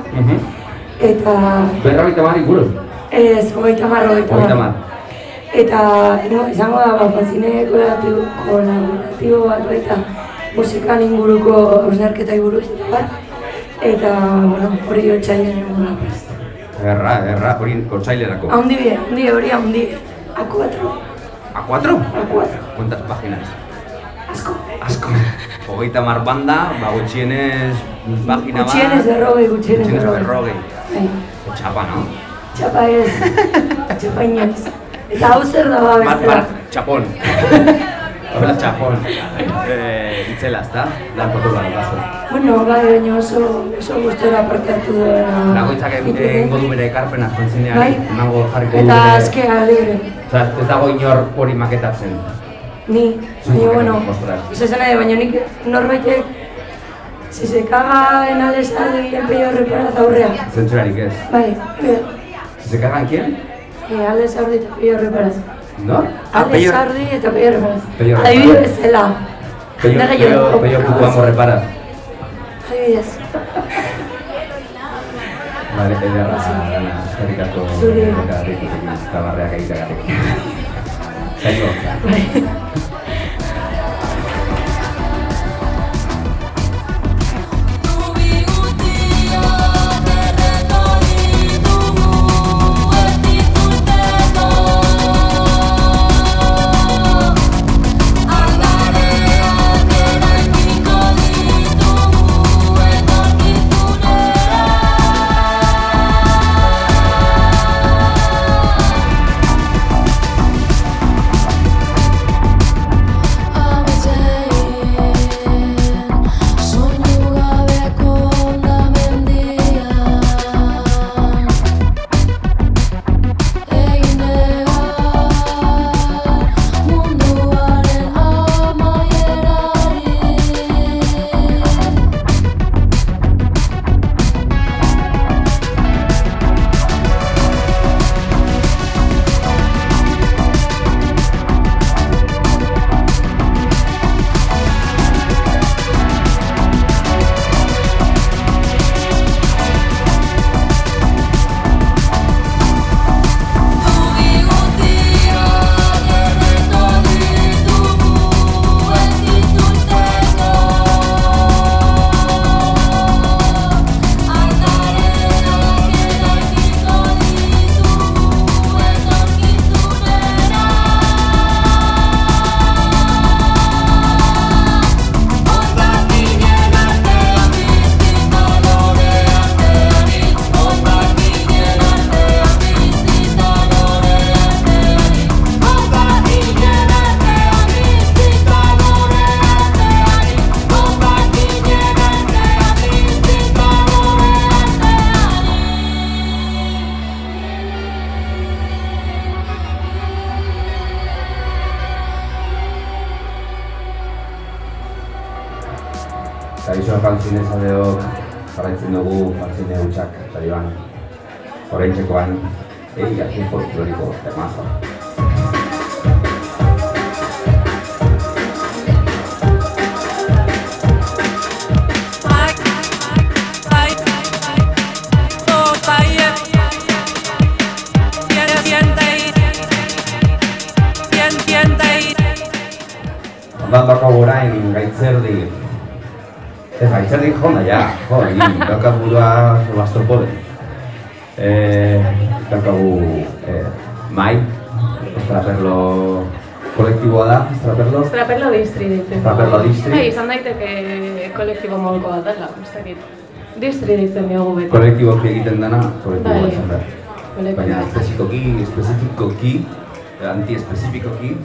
[SPEAKER 9] eta
[SPEAKER 5] Berrogeita mar inguru.
[SPEAKER 9] ez, hogeita mar, hogeita mar. Eta ingo- izango da, ba, fanzine kolaboratibo, bat baita musikan inguruko osnarketa buruz eta bueno, hori da prest.
[SPEAKER 5] Erra, erra, hori kontsailerako.
[SPEAKER 9] Haundi bie, haundi hori haundi. A4.
[SPEAKER 5] ¿A4?
[SPEAKER 9] A4.
[SPEAKER 5] ¿Cuántas páginas?
[SPEAKER 9] Asko.
[SPEAKER 5] Asko. Hogeita mar banda, ba, gutxienez pagina bat.
[SPEAKER 9] Gutxienez berrogei, gutxienez
[SPEAKER 5] Gutxienez
[SPEAKER 9] berrogei.
[SPEAKER 5] berrogei.
[SPEAKER 9] Bai,
[SPEAKER 5] Txapa, no?
[SPEAKER 9] txapa ez. txapa inoiz. Eta hau zer da ba
[SPEAKER 5] Bat, bat, txapon. Hola, txapon. Eh, itzela, ezta? Lan potu bat, bazo.
[SPEAKER 9] Bueno, bai, baina oso, oso gustora parte hartu duena.
[SPEAKER 5] Lagoitzak egingo du bere ekarpena kontzinean,
[SPEAKER 9] Bai.
[SPEAKER 5] emango jarriko du
[SPEAKER 9] Eta
[SPEAKER 5] bere...
[SPEAKER 9] azkea libre.
[SPEAKER 5] Osa, ez dago inor hori maketatzen.
[SPEAKER 9] Ni,
[SPEAKER 5] maketa,
[SPEAKER 9] bueno, eso esan nahi, baina nik norbaitek Si se caga en Alex Ardi el pello reparaz aurrea.
[SPEAKER 5] Zentzurarik ez.
[SPEAKER 9] Bai, eh,
[SPEAKER 5] Si se cagan quién?
[SPEAKER 9] eh, Alex Ardi eta pello reparaz.
[SPEAKER 5] No? Ah,
[SPEAKER 9] Alex Ardi eta pello reparaz.
[SPEAKER 5] Pello
[SPEAKER 9] Adibidez
[SPEAKER 5] Reparaz.
[SPEAKER 9] bezala.
[SPEAKER 5] Pello,
[SPEAKER 9] Nere
[SPEAKER 5] pello,
[SPEAKER 9] jo-
[SPEAKER 5] pello pukuango repara.
[SPEAKER 9] Adibidez.
[SPEAKER 6] Dakit. Distri ditzen diogu beti.
[SPEAKER 5] Kolektiboki egiten dena, kolektiboa
[SPEAKER 6] Bai.
[SPEAKER 5] izan da. Baina espezifikoki, espezifikoki antiespezifikoki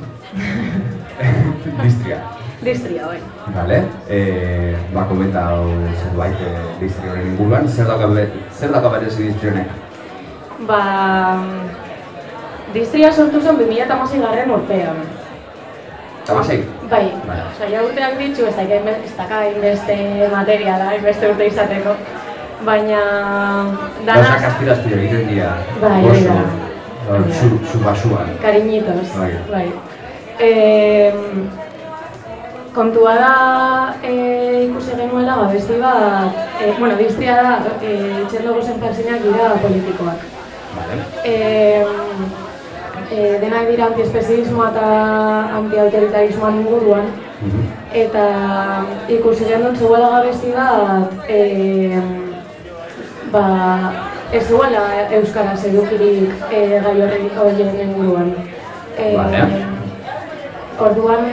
[SPEAKER 5] distria.
[SPEAKER 9] Distria, bai.
[SPEAKER 5] Vale, eh, ba, komenta zerbait distri horren inguruan, zer dauka, be, zer berezi distri honek?
[SPEAKER 9] Ba, distria sortu zen 2006 garren urtean.
[SPEAKER 5] Tamasei?
[SPEAKER 9] Bai,
[SPEAKER 5] Bai.
[SPEAKER 9] osea, ja urteak ditu, ez da, ez daka inbeste materiala, inbeste urte izateko. Baina,
[SPEAKER 5] danaz, astira astira egiten dira.
[SPEAKER 9] Bai,
[SPEAKER 5] oso,
[SPEAKER 9] da.
[SPEAKER 5] Zu, zu basuan.
[SPEAKER 9] Cariñitos,
[SPEAKER 5] Bai.
[SPEAKER 9] bai. E, kontua da e, ikusi genuela gabezi bat, e, bueno, distria da, e, txerlogo zen fanzineak dira politikoak.
[SPEAKER 5] Vale.
[SPEAKER 9] E, e, denak dira antiespezismoa eta antiautoritarismoa inguruan, eta ikusi genuen zegoela gabezi bat, e, ba, ez zuela Euskaraz edukirik e, gai horri horien inguruan. E,
[SPEAKER 5] Vale.
[SPEAKER 9] Orduan,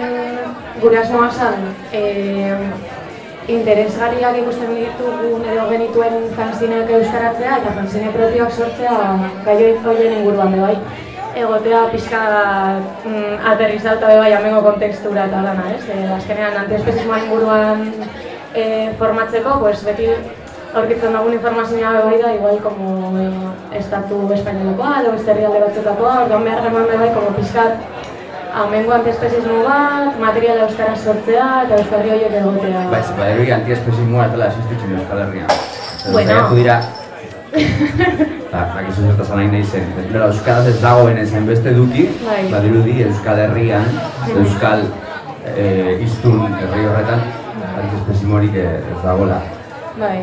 [SPEAKER 9] gure asmoa zen, e, interesgarriak ikusten ditugun edo genituen fanzineak euskaratzea eta fanzine propioak sortzea gai horien inguruan bai. Egotea pixka mm, aterrizauta be bai amengo kontekstura eta dana, ez? E, azkenean antiespezismoan inguruan e, formatzeko, pues, beti aurkitzen dugun informazioa bai da, igual como eh, estatu espainolakoa edo beste herrialde batzutakoa, orduan behar be bai, como pixkat Amengo antiespezismo bat, materiala euskaraz sortzea eta euskarri horiek egotea.
[SPEAKER 5] Ba, ez, ba, erri antiespezismoa ez dela existitzen Euskal Herrian. Edo
[SPEAKER 9] Bueno.
[SPEAKER 5] dira, Ba, bakizu zertaz nahi nahi zen. Bera, Euskaraz ez dagoen ezen beste duki,
[SPEAKER 9] Bai.
[SPEAKER 5] badirudi Euskal Herrian, Euskal eh, iztun herri horretan, antiespezimorik eh, ez dagoela.
[SPEAKER 9] Bai.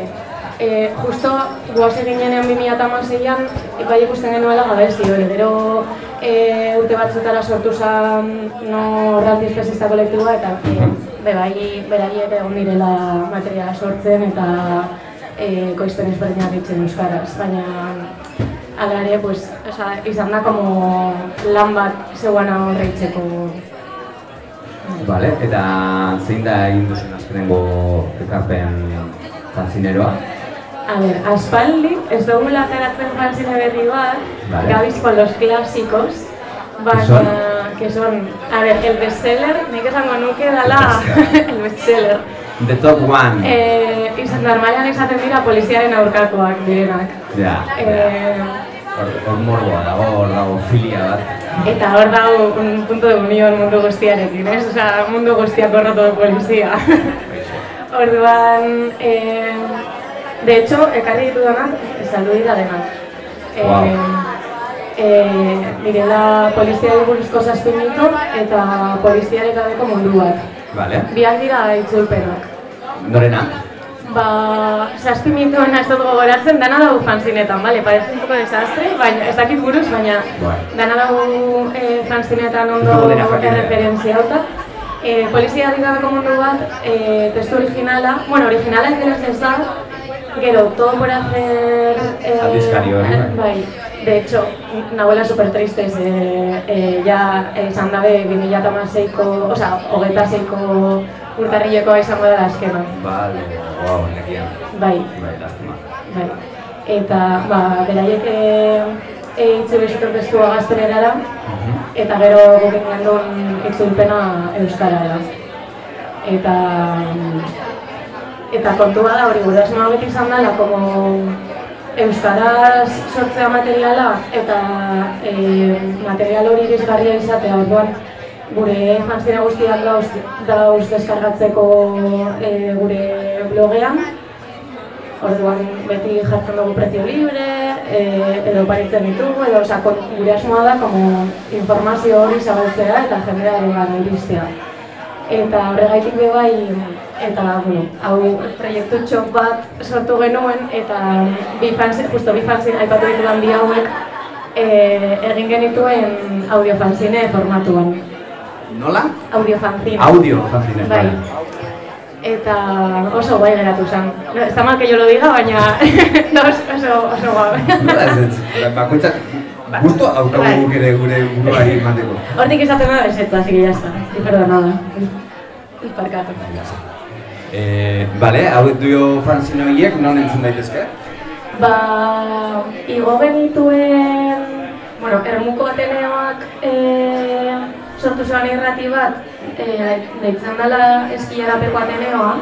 [SPEAKER 9] E, justo guazi ginenean 2006an bai ikusten genuela gabezi hori, gero e, urte batzutara sortu zen no antiespezista kolektiboa eta e, be bai, beraiek egon direla materiala sortzen eta e, koizpen ezberdinak ditzen euskaraz, baina Hala ere, pues, oza, izan da como lan bat zeuana horreitzeko.
[SPEAKER 5] Vale, eta zein da egin duzun azkenengo ekarpen fanzineroa?
[SPEAKER 9] A ver, aspaldi, ez dugula ateratzen fanzine berri bat,
[SPEAKER 5] Vale.
[SPEAKER 9] Gabiz con los clásicos, baina, que son, a ver, el bestseller, nik esango nuke dala, el bestseller.
[SPEAKER 5] The top one!
[SPEAKER 9] Eh, normalean izaten dira poliziaren aurkakoak direnak.
[SPEAKER 5] Ja,
[SPEAKER 9] Eh,
[SPEAKER 5] hor, hor morboa dago, hor dago filia bat.
[SPEAKER 9] eta hor dago un punto de unión mundu guztiarekin, ez? Osea, mundu guztiak de polizia. Orduan, eh, de hecho, ekarri ditudanak, saldu dira denak. Eh,
[SPEAKER 5] Wow.
[SPEAKER 9] eh, direla poliziari buruzko zazpi mito eta poliziari gabeko mundu bat.
[SPEAKER 5] Vale.
[SPEAKER 9] Biak dira itzulpenak.
[SPEAKER 5] Norena?
[SPEAKER 9] Ba, zazpi mitoena ez dut gogoratzen, dana dago fanzinetan, bale? Parece un poco desastre, baina ez dakit buruz, baina
[SPEAKER 5] Bai.
[SPEAKER 9] dana dago eh, fanzinetan ondo
[SPEAKER 5] dira.
[SPEAKER 9] erreferentzia hauta. Eh, polizia gabeko mundu bat, eh, testu originala, bueno, originala ez ez da, gero, todo por hacer... Eh,
[SPEAKER 5] Aldizkari hori, bai.
[SPEAKER 9] bai. De hecho, nahuela super tristes, eh, eh, ja esan dabe 2006ko, osea, hogeita zeiko urtarrilekoa izango da azkena.
[SPEAKER 5] Vale, wow, nekian.
[SPEAKER 9] Bai,
[SPEAKER 5] Bai, lastima.
[SPEAKER 9] bai. Eta, ba, beraiek e, e, itzuli zuten testua gaztelerara, eta gero gukin gendun itzulpena euskarara. Eta, eta kontua da hori gure asmoa beti izan dela, como euskaraz sortzea materiala eta e, material hori irisgarria izatea, orduan gure fanzine guztiak dauz, dauz deskargatzeko e, gure blogean, Orduan beti jartzen dugu prezio libre, e, edo paritzen ditugu, edo oza, kon, gure asmoa da como informazio hori zabaltzea eta jendearen gara iristea. Eta horregaitik be bai, eta bueno, hau proiektu txok bat sortu genuen, eta bi fanzin, justo bi fanzin aipatu ditudan bi hauek, e, egin genituen audiofanzine formatuan.
[SPEAKER 5] Nola?
[SPEAKER 9] Audiofanzine.
[SPEAKER 5] Audio fanzine,
[SPEAKER 9] Bai. Eta oso guai geratu zen. No, está mal que yo lo diga, baina oso, oso, guai.
[SPEAKER 5] Nola ez ez? Bakoitzak, gusto aukagu
[SPEAKER 9] Bai.
[SPEAKER 5] ere gure buruari emateko.
[SPEAKER 9] Hortik esaten da besetza, así que ya está. Y perdonada. Parkatu.
[SPEAKER 5] Eh, vale, audio fanzine horiek non entzun daitezke?
[SPEAKER 9] Ba, igo genituen bueno, Ermuko Ateneoak e, sortu zuen irrati bat, e, deitzen dela eskilarapeko Ateneoa,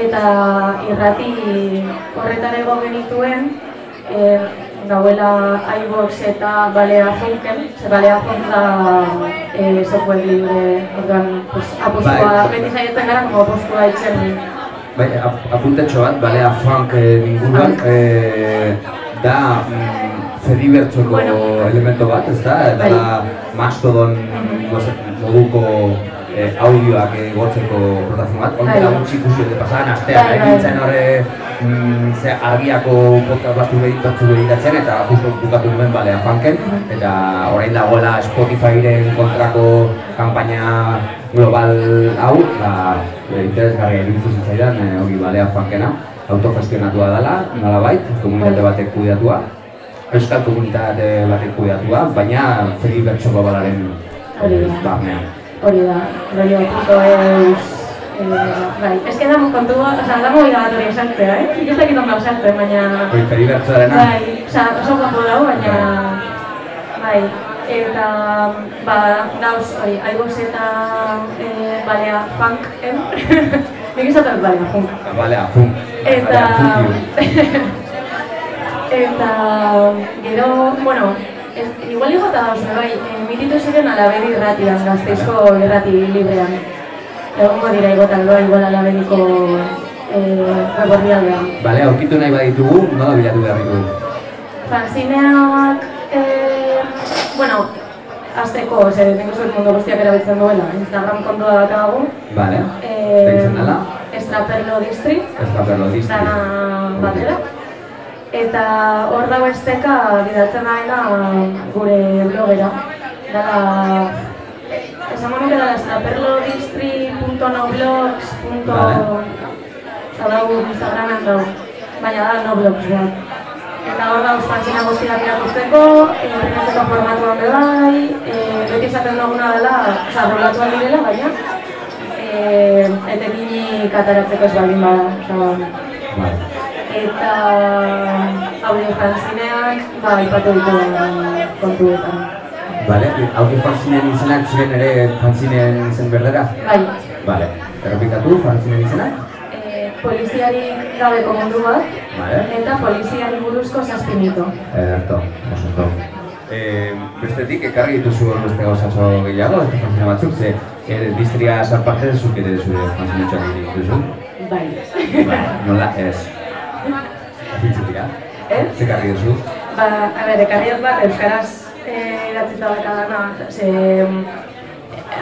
[SPEAKER 9] eta irrati horretan ego genituen, e, gauela iVox eta Balea Funken, ze Balea Funk da e, software libre, orduan, pues, apustua,
[SPEAKER 5] Bai.
[SPEAKER 9] beti saietzen gara, como apustua itxen
[SPEAKER 5] Bai, ap- apuntetxo bat, balea funk eh, inguruan, eh, da mm, fedibertsoko
[SPEAKER 9] Bueno.
[SPEAKER 5] elemento bat, ez da? Eta
[SPEAKER 9] Bai.
[SPEAKER 5] da mastodon goze- moduko eh, audioak egotzeko protazio bat. Onte
[SPEAKER 9] Bai.
[SPEAKER 5] gutxi ikusi dute pasadan astean,
[SPEAKER 9] Bai,
[SPEAKER 5] bai,
[SPEAKER 9] bai.
[SPEAKER 5] nintzen horre mm, ze argiako podcast batzu behitatu behitatzen eta justo bukatu nuen balea funken eta orain dagoela Spotifyren kontrako kanpaina global hau, ba, e, interesgarria iruditzen zitzaidan e, hori balea funkena, autogestionatua dela, nolabait, komunitate batek kudeatua, euskal komunitate batek kudeatua, baina Feli Bertxoko balaren
[SPEAKER 9] Hori
[SPEAKER 5] e,
[SPEAKER 9] da.
[SPEAKER 5] barnean.
[SPEAKER 9] Hori da, rollo puto eus... Eh, bai, eske da kontua, oza, da movida bat hori esantzea, eh? Nik ez dakit ondo esantzen, baina...
[SPEAKER 5] Hori Feli Bertxoarena,
[SPEAKER 9] Bai, oza, oso guapo dago, baina... Bai, eta... Ba, dauz, hori, iVox eta... Eh, balea funk, eh? Nik izaten dut balea funk.
[SPEAKER 5] balea funk,
[SPEAKER 9] Eta...
[SPEAKER 5] balea funkio.
[SPEAKER 9] Eta... Gero, bueno, ez, igual igota dauz, bai, eh, mititu ziren alabedi irratian, gazteizko irrati librean. Egongo dira igotan doa, igual alabediko eh, web orrialdean.
[SPEAKER 5] Bale, aurkitu nahi baditugu, nola bilatu behar ditugu?
[SPEAKER 9] Fanzineak, eh, bueno, azteko, ze, nik uste mundu guztiak erabiltzen duela, Instagram kontua dakagu.
[SPEAKER 5] Bale,
[SPEAKER 9] Eh,
[SPEAKER 5] deitzen dela,
[SPEAKER 9] Estraperlo District,
[SPEAKER 5] ez da perlo dizti.
[SPEAKER 9] dana batera. Eta hor dago esteka bidaltzen daena gure blogera. Dala, esango nuke dala estraperlodistri.noblogs.
[SPEAKER 5] Vale.
[SPEAKER 9] Eta dago Instagramen dago, baina da noblogs da. Eta hor dago fanzina guztiak irakurtzeko, imprimatzeko formatuan be bai, e, beti esaten duguna dela, oza, rolatuan direla, baina, e, etekinik ataratzeko ez baldin bada, oza. Eta audio fanzineak, ba, ipatu ditu kontuetan.
[SPEAKER 5] Bale, audio fanzinen izenak ziren ere fanzinen izen berdera?
[SPEAKER 9] Bai,
[SPEAKER 5] Bale, errepikatu fanzinen izenak?
[SPEAKER 9] e, poliziarik gabeko mundu bat,
[SPEAKER 5] Bale.
[SPEAKER 9] eta poliziari buruzko zazpi mito.
[SPEAKER 5] Ederto, oso ondo. Eh, bestetik, ekarri dituzu beste gauzatxo gehiago, beste fanzine batzuk, ze eh, distria aparte zuk ere zure fanzinetxoak egin dituzu.
[SPEAKER 9] Bai.
[SPEAKER 5] Ba, nola ez. Zintzu dira?
[SPEAKER 9] Ez?
[SPEAKER 5] Ze ekarri duzu?
[SPEAKER 9] Ba, a ber, ekarriak bat, euskaraz eh, idatzita dakadana, ze...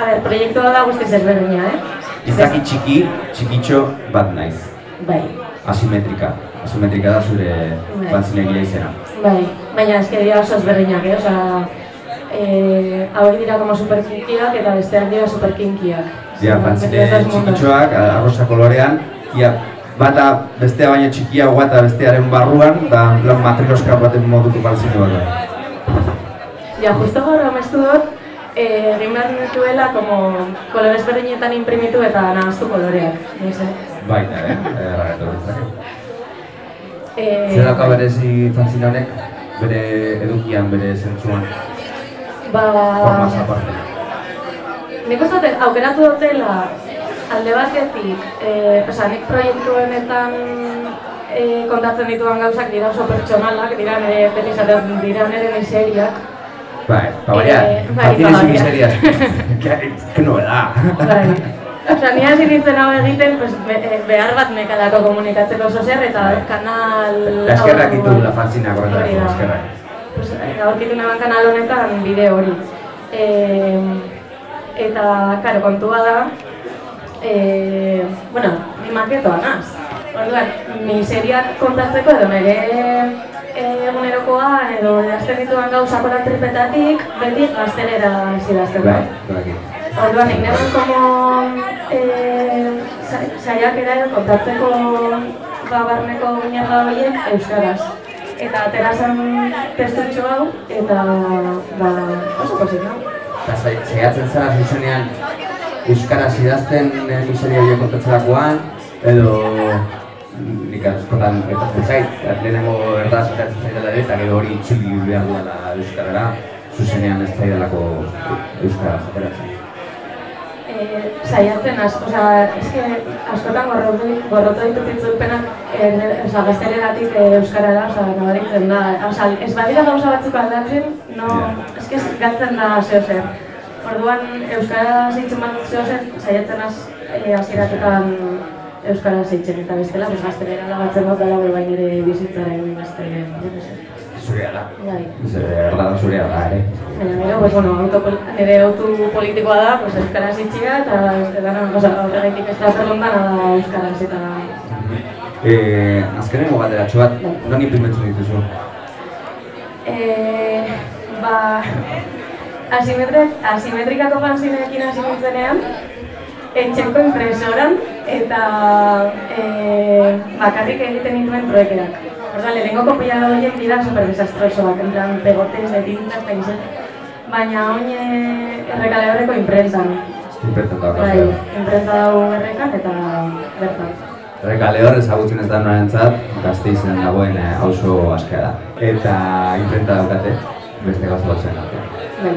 [SPEAKER 9] A ber, proiektua da guztiz ezberdina, eh?
[SPEAKER 5] Izaki txiki, txikitxo bat naiz.
[SPEAKER 9] Bai,
[SPEAKER 5] Asimetrika. Asimetrika da zure
[SPEAKER 9] Bai.
[SPEAKER 5] fanzinegia izena.
[SPEAKER 9] bai, baina eske dira oso ezberdinak, eh? Osea, eh, hauek dira como superkinkiak eta besteak dira superkinkiak.
[SPEAKER 5] Dira, fanzine txikitxoak, arrosa kolorean, ia bata bestea baino txikiagoa eta bestearen barruan, da plan matrioska baten moduko fanzine bat. da.
[SPEAKER 9] Ja, justo gaur amestu dut, eh, egin behar nituela, como, kolore ezberdinetan imprimitu eta nahaztu koloreak. No sé.
[SPEAKER 5] Baita, eh? Erragatu ditzake.
[SPEAKER 9] Eh,
[SPEAKER 5] Zer dauka berezi fanzine honek, bere edukian, bere zentzuan,
[SPEAKER 9] Ba,
[SPEAKER 5] formaz aparte.
[SPEAKER 9] nik uste dut aukeratu dutela alde batetik, eh, oza, nik proiektu honetan eh, kontatzen dituan gauzak dira oso pertsonalak, dira nire, beti esaten dira nire miseriak.
[SPEAKER 5] Bai, pa baina,
[SPEAKER 9] Eh, bai,
[SPEAKER 5] fanzine
[SPEAKER 9] pa
[SPEAKER 5] sin
[SPEAKER 9] baina.
[SPEAKER 5] miserias. Que, novedad.
[SPEAKER 9] Bai. Osa, ni hasi nintzen hau egiten, pues, eh, behar bat mekalako komunikatzeko oso zer, eta kanal...
[SPEAKER 5] La eskerrak ditu la fanzina
[SPEAKER 9] da.
[SPEAKER 5] eskerrak.
[SPEAKER 9] Pues, eh, aurkitu neban kanal honetan bideo hori. E, eta, karo, kontua da, e, bueno, ni maketoa naz. Orduan, miseriak kontatzeko edo nire eh, egunerokoan edo idazten dituan gauzakola tripetatik, beti gaztelera zidazten
[SPEAKER 5] Bai.
[SPEAKER 9] Orduan, nik neban como eh, sa- saiakera edo kontatzeko ba, barneko minerda horiek euskaraz. Eta atera zen testutxo hau, eta ba, oso pozik, no?
[SPEAKER 5] Eta sai- saiatzen zara zuzenean euskaraz idazten eh, miseria horiek kontatzerakoan, edo nik askotan gertatzen zait, lehenengo erdaz gertatzen zaitela ere, eta gero hori itzuli behar duela Euskarara, zuzenean ez zaidalako Euskara ateratzen.
[SPEAKER 9] Eh, saiatzen asko, osea, eske askotan gorrotu gorrotu ditut itzulpenak eh, ne- osea, gazteleratik eh, euskarara, osea, nabaritzen da. Osea, ez badira gauza batzuk aldatzen, no, eske galtzen da zeo zer. Orduan euskara zeitzen bat zeo zer, saiatzen az eh, hasieratekan euskara zeitzen eta bestela, pues gaztelera lagatzen dut dela bai nire bizitzaren beste, jo que sé.
[SPEAKER 5] Zurea da.
[SPEAKER 9] Bai.
[SPEAKER 5] Zer da, zurea da, ere.
[SPEAKER 9] Baina gero, pues, bueno, autopol nire autu politikoa da, pues, euskaraz itxia, eta ez dana, oza, horregaitik ez da perlondana da euskaraz, eta...
[SPEAKER 5] Eh, azkenengo galderatxo bat, non imprimentzen dituzu?
[SPEAKER 9] Eh, ba, asimetrikako fanzineekin hasi nintzenean, etxeko impresoran, eta eh, bakarrik egiten nituen truekerak. Orduan, lehenengo kopia horiek dira super desastrosoak, en plan, pegotes de tinta, eta gizet. Baina oin eh, errekale horreko imprentan.
[SPEAKER 5] Imprentatu da,
[SPEAKER 9] Bai, imprenta dago errekan eta bertan.
[SPEAKER 5] Rekale hor ezagutzen ez da norentzat, gazteizen dagoen eh, auzo askea da. Eta imprenta daukate, beste gauza batzuen artean.
[SPEAKER 9] Bai.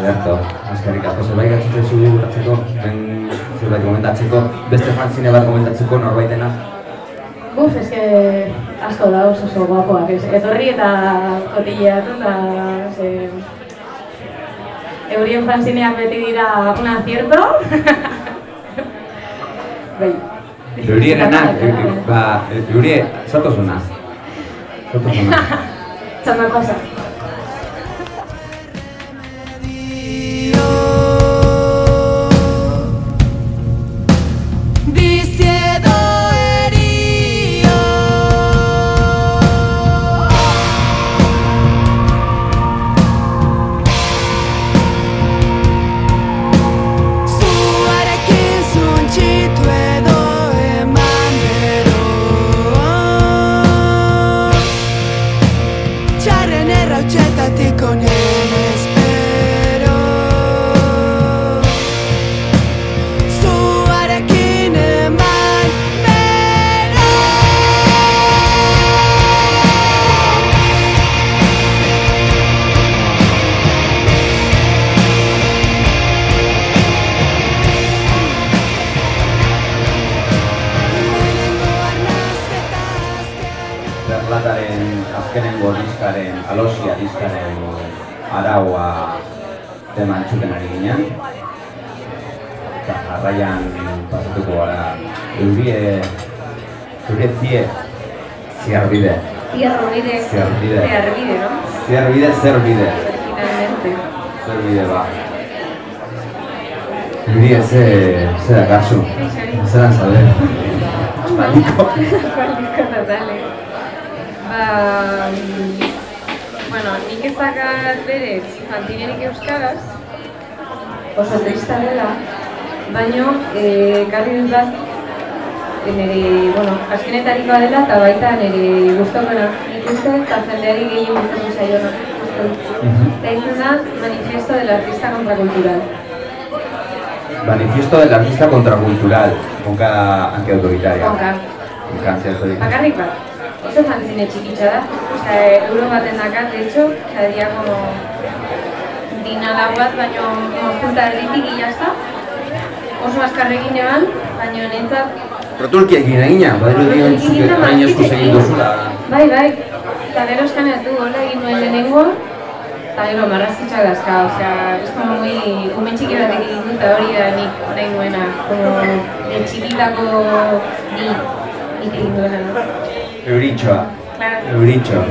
[SPEAKER 5] Ederto, azkarrik asko zerbait gatzutzen zu atzeko, ben zerbait komentatzeko, beste fanzine bat komentatzeko norbaitena.
[SPEAKER 9] Buf, eske asko da oso oso guapoak, ez, etorri eta kotilleatu eta ze... Eurien fanzineak beti dira un acierto. bai.
[SPEAKER 5] Eurierenak, ba, eurie, zatozuna. Zatozuna.
[SPEAKER 9] Txanda
[SPEAKER 5] alosia diskaren araua tema entzuten ari ginen. Eta jarraian pasatuko gara eurie, eurie zie, ziarbide.
[SPEAKER 10] Zierbide.
[SPEAKER 5] Zierbide.
[SPEAKER 10] Zierbide, no?
[SPEAKER 5] Ziarbide, zerbide.
[SPEAKER 10] Finalmente.
[SPEAKER 5] Zerbide ba. Eurie ze, ze da kasu. Zeran zaude. Aspaldiko.
[SPEAKER 10] Aspaldiko totale. Ba, mm, bueno, nik ez dakat berez fantinerik euskaraz, oso trista dela, baino, eh, karri dut bat, eh, nire, bueno, azkenetarikoa dela eta baita nire gustokona. Nik uste eta jendeari gehien gustatu zaiona. dut. Eta izan da, manifiesto del artista contracultural.
[SPEAKER 5] Manifiesto del artista contracultural, konka antiautoritaria.
[SPEAKER 10] Konka.
[SPEAKER 5] Konka antiautoritaria.
[SPEAKER 10] Bakarrik bat. Oso fanzine txikitza da. Osea, euro baten dakat, de hecho, osea, dira como dinala bat, baino junta ya está. Oso azkarrekin eban, baino nentzat,
[SPEAKER 5] Protulkiekin egina, badiru dio
[SPEAKER 10] Protulkiekin eta
[SPEAKER 5] hain
[SPEAKER 10] martitekin.
[SPEAKER 5] egin duzula.
[SPEAKER 10] bai, bai, eta gero eskaneatu, hola egin nuen lehenengo, eta gero marrazkitxak dazka, osea, es como muy, umen txiki batek egin dut, hori da nik nahi nuena, como de txikitako ni, nik egin duena, no?
[SPEAKER 5] Euritxoa.
[SPEAKER 10] Claro.
[SPEAKER 5] Euritxo.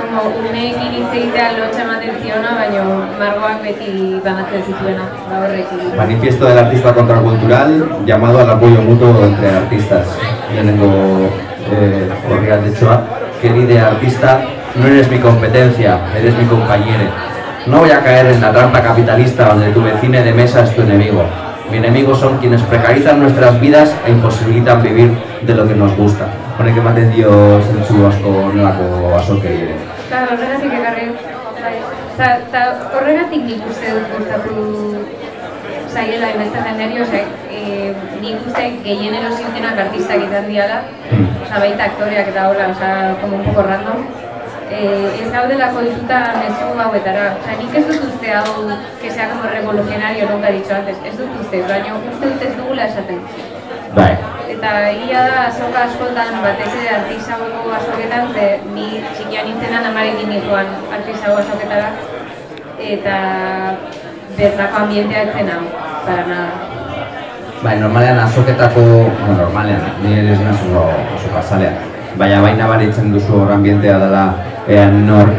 [SPEAKER 10] Como umeek iritz egitea lotxa ematen ziona, baina margoak beti banatzen zituena, horrekin.
[SPEAKER 5] Manifiesto del artista contracultural llamado al apoyo mutuo entre artistas. Lehenengo eh, orrialdetxoa. Querida artista, no eres mi competencia, eres mi compañero. No voy a caer en la trampa capitalista donde tu vecino de mesa es tu enemigo. Mi enemigo son quienes precarizan nuestras vidas e imposibilitan vivir de lo que nos gusta. Honek ematen dio zentzu asko nolako azokei ere.
[SPEAKER 10] Claro, horregatik ekarri, bai. Eta eta horregatik nik uste dut gustatu zaiela inbeste jendeari, ose, e, nik uste gehien erosiutenak artistak izan diala, osa, baita aktoreak eta hola, osa, como un poco random. eh, ez gaudelako dituta mezu hauetara. Osea, nik ez dut uste hau, que sea como revolucionario, nunca dicho antes, ez dut uste, baina uste dut ez dugula esaten.
[SPEAKER 5] Bai.
[SPEAKER 10] Eta egia da azoka askotan, batez ere artisagoko azoketan, ze ni txikia nintzenan amarekin nikoan artisago azoketara, eta bertako ambientea etzen hau, para nada.
[SPEAKER 5] Bai, normalean azoketako, bueno, normalean, ni ere ez nazu azoka zalea. Baina baina baritzen duzu hor ambientea dela ean nor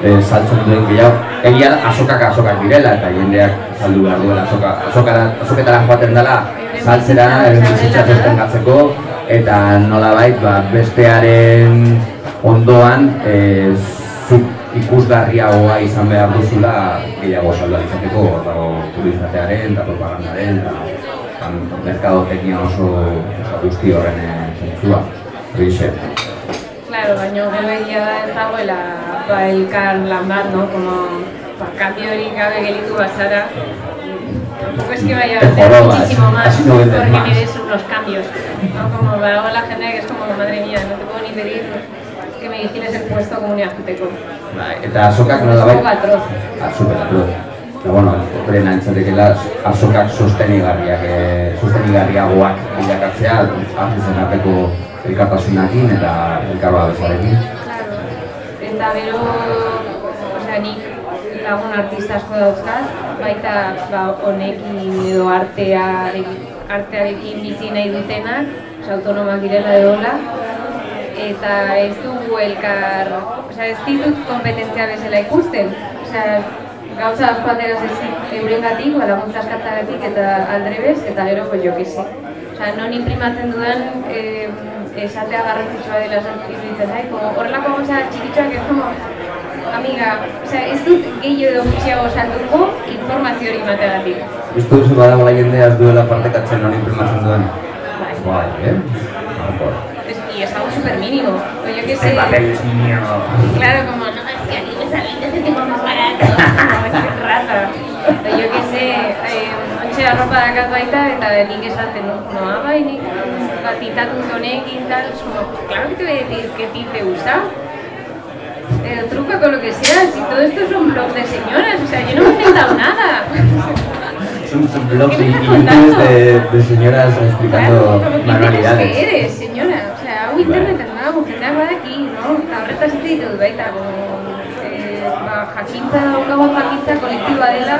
[SPEAKER 5] e, saltzen duen gehiago. Egia azokak azokak direla eta jendeak saldu behar duela azoka, azoketara joaten dela saltzera, eren bizitza sostengatzeko eta nolabait ba, bestearen ondoan e, zuk ikusgarriagoa izan behar duzula gehiago saldu izateko, hor dago publizitatearen eta propagandaren eta eta merkadotecnia oso, oso guzti horren eh, zentzua. Horixe.
[SPEAKER 10] Claro, baina gero egia da ez dagoela ba, elkar lan bat, no? Como, ba, cambio hori gabe gelitu bazara, tampoco es que vaya a hacer muchísimo más, porque des los cambios, ¿no? Como luego la gente que es como, madre mía, no te puedo ni pedir que me vigiles el puesto como un.
[SPEAKER 5] Bai, eta azokak
[SPEAKER 10] un poco atroz.
[SPEAKER 5] Ah, super atroz. Eta, bueno, horren antzatekela azokak sostenigarriak, eh, sostenigarriagoak bilakatzea, artizen arteko elkartasunakin eta elkarba bezarekin.
[SPEAKER 10] Claro. Eta gero, osea, nik lagun artista asko dauzkat, baita ba, honekin edo artea, artearekin bizi nahi dutenak, autonomak direla edo hola, eta ez dugu elkar, osea, ez ditut kompetentzia bezala ikusten, osea, gauza asko ateraz ez eurengatik, ba, laguntza askatzagatik eta aldrebez, eta gero, pues, jo que sé. Osea, non imprimatzen dudan, eh, esatea garrantzitsua dela iruditzen zait, horrelako gauza txikitxoak ez amiga, osea, ez dut gehiago edo gutxiago salduko informazio hori mateagatik.
[SPEAKER 5] Uste duzu badagoela jendea ez duela partekatzen hori imprimatzen duen? Bai, eh? Hardcore.
[SPEAKER 10] Es, y es algo súper mínimo, o yo que sé.
[SPEAKER 5] El papel es mínimo.
[SPEAKER 10] Claro, como no, es que a mí me sale desde tipo más barato, como es que raza. O yo que sé, eh, ontxe arropa dakat baita eta nik esaten, no, no haga y nik batitatu honekin tal, es como, claro que te voy a decir que ti te gusta. Eh, truca con lo que sea, si todo esto es un blog de señoras, o sea, yo no me he inventado nada.
[SPEAKER 5] Son, son blogs
[SPEAKER 10] ¿Qué
[SPEAKER 5] y youtubes
[SPEAKER 10] contando?
[SPEAKER 5] de, de señoras explicando
[SPEAKER 10] Claro, como
[SPEAKER 5] manualidades.
[SPEAKER 10] que eres, señora? O sea, hau interneten dago, jendeak badaki, no? Eta horretaz hitz ditut baita, como, eh, ba, jakintza daukago jakintza kolektiboa dela,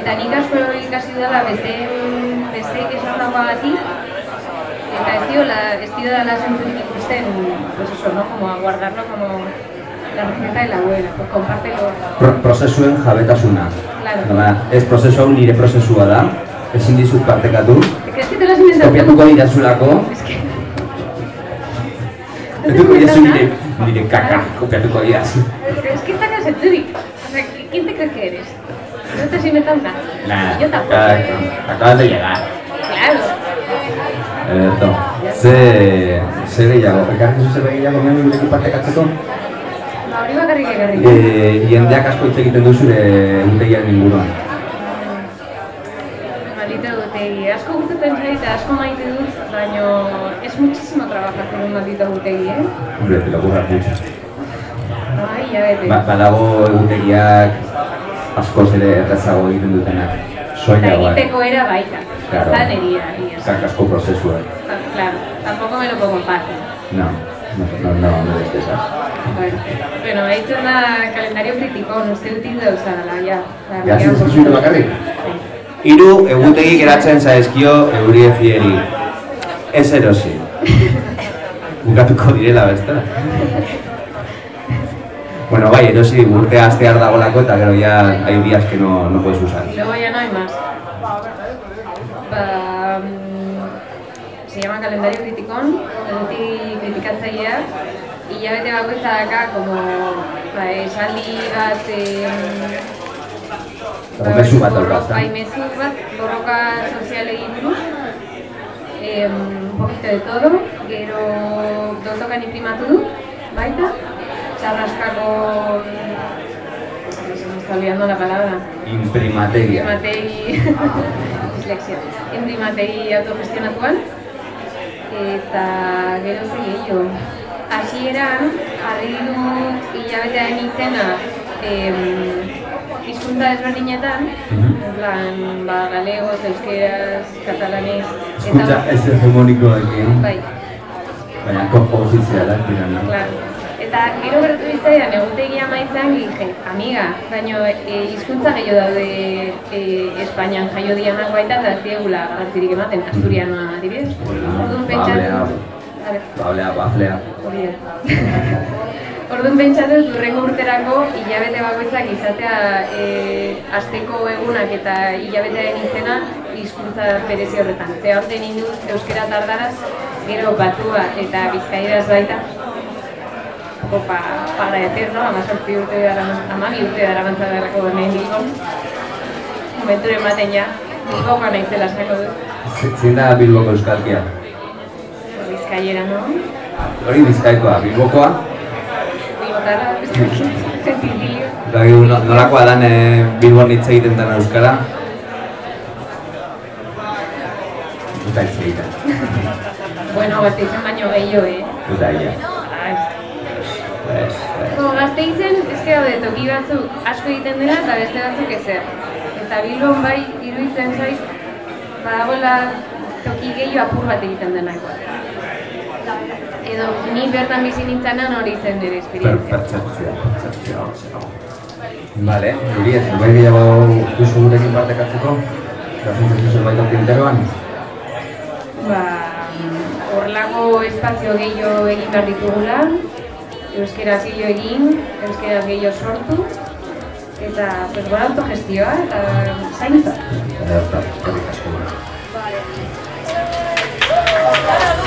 [SPEAKER 10] eta nik asko ikasi dela beste, besteik esan dagoagatik, eta ez diola, ez diola ikusten, pues eso, no? Como a guardarlo como la receta de la abuela, pues compártelo.
[SPEAKER 5] Pro prozesuen jabetasuna.
[SPEAKER 10] Claro.
[SPEAKER 5] Nola, ez prozesu hau nire prozesua da, ezin dizut partekatu, kopiatuko didazulako,
[SPEAKER 10] Es que...
[SPEAKER 5] kopiatuko didazu nire, nire kaka, kopiatuko didazu.
[SPEAKER 10] Pero es que esta casa Zurich. O sea, ¿quién te crees que eres? No te has inventado nada.
[SPEAKER 5] Nah,
[SPEAKER 10] Yo tampoco.
[SPEAKER 5] acabas, acabas de llegar.
[SPEAKER 10] Claro.
[SPEAKER 5] Ederto. Ze, ze gehiago, ekarri zuze gehiago menu gurekin partekatzeko? E, jendeak asko hitz egiten du zure utegiaren inguruan.
[SPEAKER 10] Maldito gutegi. Asko gustatzen zait eta asko maite dut, baino es muchísimo trabajo hacer un maldito gutegi, eh?
[SPEAKER 5] Hombre, te lo curras mucho.
[SPEAKER 10] Ai, ya bete.
[SPEAKER 5] Ba, badago egutegiak askoz ere errazago egiten dutenak.
[SPEAKER 10] Eta
[SPEAKER 5] Soilagoak.
[SPEAKER 10] egiteko era baita.
[SPEAKER 5] Claro.
[SPEAKER 10] Eta neria, egia.
[SPEAKER 5] Zak asko prozesuak.
[SPEAKER 10] Ta- Claro, tampoco me lo pongo fácil.
[SPEAKER 5] No, no, no, no, no.
[SPEAKER 10] Bueno, haitzen da kalendario kritikon, uste dut hil dauzka dela, ja. Osea,
[SPEAKER 5] Ja,
[SPEAKER 10] gehiago-
[SPEAKER 5] zin zuzure bakarrik? Hiru egutegi geratzen zaizkio eurie fieri. Ez erosi. Bukatuko direla, besta? Bueno, bai, erosi urtea astear dagolako eta gero ya hay días que no, no puedes usar.
[SPEAKER 10] Y luego ya no hay más. Ba, mm, se llama calendario criticón, eduki kritikatzailea, hilabete bakoitza daka, como, ba, esaldi bat, em,
[SPEAKER 5] Como mezu bat dauka, ezta?
[SPEAKER 10] Bai, mezu bat, borroka sozialei buruz, em, un poquito de todo, gero dotokan imprimatu dut, baita, txarraskako, se me está olvidando la palabra,
[SPEAKER 5] Imprimategia.
[SPEAKER 10] Imprimategi, dislexia, imprimategi autogestionatuan, eta gero ze gehiago, hasieran jarri dut hilabetearen izena em, hizkuntza desberdinetan, en plan, ba, galegoz, euskeraz, katalanez,
[SPEAKER 5] Eskuntza ez hegemonikoekin,
[SPEAKER 10] bai,
[SPEAKER 5] baina ofizialak dira, no?
[SPEAKER 10] Claro. Eta gero gertu izaidan egutegia maitzen dije, amiga, baino e, hizkuntza gehiago daude e, Espainian jaio dianak baita eta ez diegula garrantzirik ematen, asturianoa adibidez. Orduan
[SPEAKER 5] Bablea,
[SPEAKER 10] pentsatu...
[SPEAKER 5] Bablea,
[SPEAKER 10] hori da. Orduan pentsatu dut urrengo urterako hilabete bakoitzak izatea e, asteko egunak eta hilabetearen izena hizkuntza berezi horretan. Ze aurten induz euskera tardaraz, gero batua eta bizkaieraz baita. Opa, para eterno, ama sortzi urte dara, ama bi urte dara bantzarako hemen Bilbon. Momentu ematen ja, Bilboko naizela esango dut.
[SPEAKER 5] Z- Zein da Bilboko euskalkia?
[SPEAKER 10] Bizkaiera, no?
[SPEAKER 5] Hori bizkaikoa, Bilbokoa? Dakigu no- nolakoa dan eh, Bilbon hitz egiten den euskara? Eta hitz egiten.
[SPEAKER 10] Bueno, gazteizen baino gehiago, eh?
[SPEAKER 5] Eta.
[SPEAKER 10] Ez-
[SPEAKER 5] Ez, ez.
[SPEAKER 10] Bueno, gazteizen, eske daude toki batzuk asko egiten dena eta beste batzuk ezer. Eta Bilbon bai, iruditzen zait, badagoela toki gehiago apur bat egiten dena Edo, ni bertan bizi nintzanan hori zen nire
[SPEAKER 5] Per,
[SPEAKER 10] esperientzia.
[SPEAKER 5] pertzepzioa, pertzepzioa, zera. Vale, guri ez, bai gehiago duzu gurekin partekatzeko? Gazen duzu zerbait aurtinteroan?
[SPEAKER 10] Ba, horrelako espazio gehiago egin behar ditugula, euskeraz gehiago egin, euskeraz gehiago sortu, eta, pues, gora autogestioa, eta zaintza.
[SPEAKER 5] Eta, eskerrik asko.
[SPEAKER 11] Basotan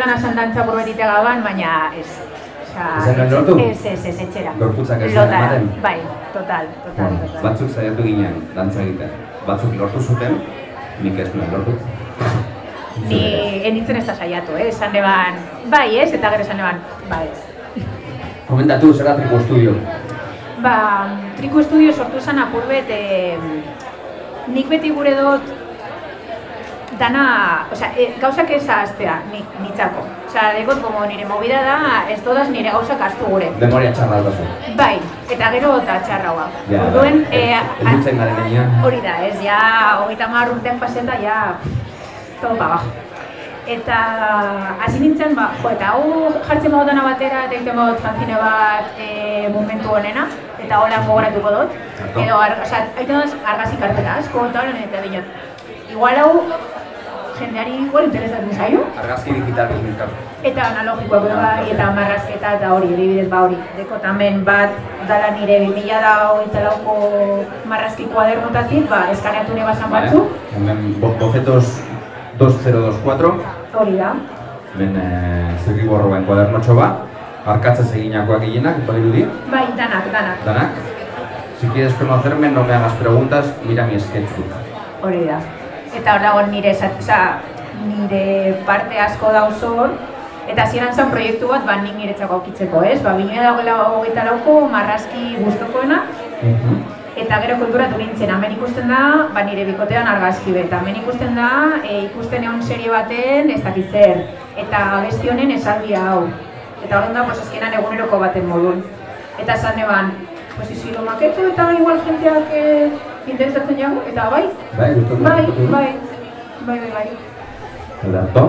[SPEAKER 12] plana sandantza burbetitea gaban, baina ez. Osea,
[SPEAKER 5] Ez?
[SPEAKER 12] Ez, ez, etxera.
[SPEAKER 5] Gorputzak ez ematen?
[SPEAKER 12] Bai, total, total, total.
[SPEAKER 5] batzuk saiatu ginen dantza egiten. Batzuk lortu zuten, nik ez nuen lortu.
[SPEAKER 12] Ni enintzen ez da saiatu, eh? Esan eban, bai ez, eta gero esan eban, bai ez.
[SPEAKER 5] Komentatu, zer da Triku Estudio?
[SPEAKER 12] Ba, Triku Estudio sortu zen apurbet, eh, nik beti gure dut dana, osea, e, gauzak ez ahaztea, nik, nitzako. Osea, dekot, como nire movida da, ez todaz nire gauzak ahaztu gure.
[SPEAKER 5] Memoria txarra dazu.
[SPEAKER 12] Bai, eta gero eta txarraua.
[SPEAKER 5] Ja,
[SPEAKER 12] Orduen,
[SPEAKER 5] bai.
[SPEAKER 12] eh,
[SPEAKER 5] Eldutzen garen enean.
[SPEAKER 12] hori da, ez, ja, hogeita hamar urteak pasenta, ja, todo pa abajo. Eta hasi nintzen, ba, jo, eta hau jartzen bago dana batera, eta egiten bago fanzine bat e, momentu honena, eta hola gogoratuko dut. Edo, ar, osea, aiten dut argazki kartela asko, eta horren eta dinot. Igual hau, jendeari igual interesatzen zaio,
[SPEAKER 5] Argazki digital bilkar.
[SPEAKER 12] eta analogikoak ere bai, eta marrazketa eta hori, adibidez ba hori. Dekotamen bat, dala nire 2000 da hogeita lauko marrazki kuadernotatik, ba, eskaneatu nire basan batzuk,
[SPEAKER 5] Hemen bo- bocetos 2024,
[SPEAKER 12] hori da.
[SPEAKER 5] hemen eh, zirriborroen kuadernotxo bat, arkatzez eginakoak gehienak, badirudi,
[SPEAKER 12] Bai, danak, danak,
[SPEAKER 5] danak. Si quieres conocerme, no me hagas preguntas, mira mi sketchbook.
[SPEAKER 12] hori da. Eta hor dago nire, osea, nire parte asko dauz hor, eta hasieran zen proiektu bat, ba, nik niretzako aukitzeko, ez? Ba, bine dagoela hogeita lauko marrazki gustokoena, Eta gero kulturatu nintzen, hemen ikusten da, ba nire bikotean argazki bet, hemen ikusten da, e, ikusten egon serie baten, ez dakit zer, eta besti honen esaldi hau. Eta horren da, pues, azkenan eguneroko baten modun. Eta esan eban, pues isi lo maketo eta igual jenteak eh, interesatzen jago, eta bai,
[SPEAKER 5] Bai,
[SPEAKER 12] bai,
[SPEAKER 5] gustoko du?
[SPEAKER 12] bai, bai, bai, bai.
[SPEAKER 5] Ederto.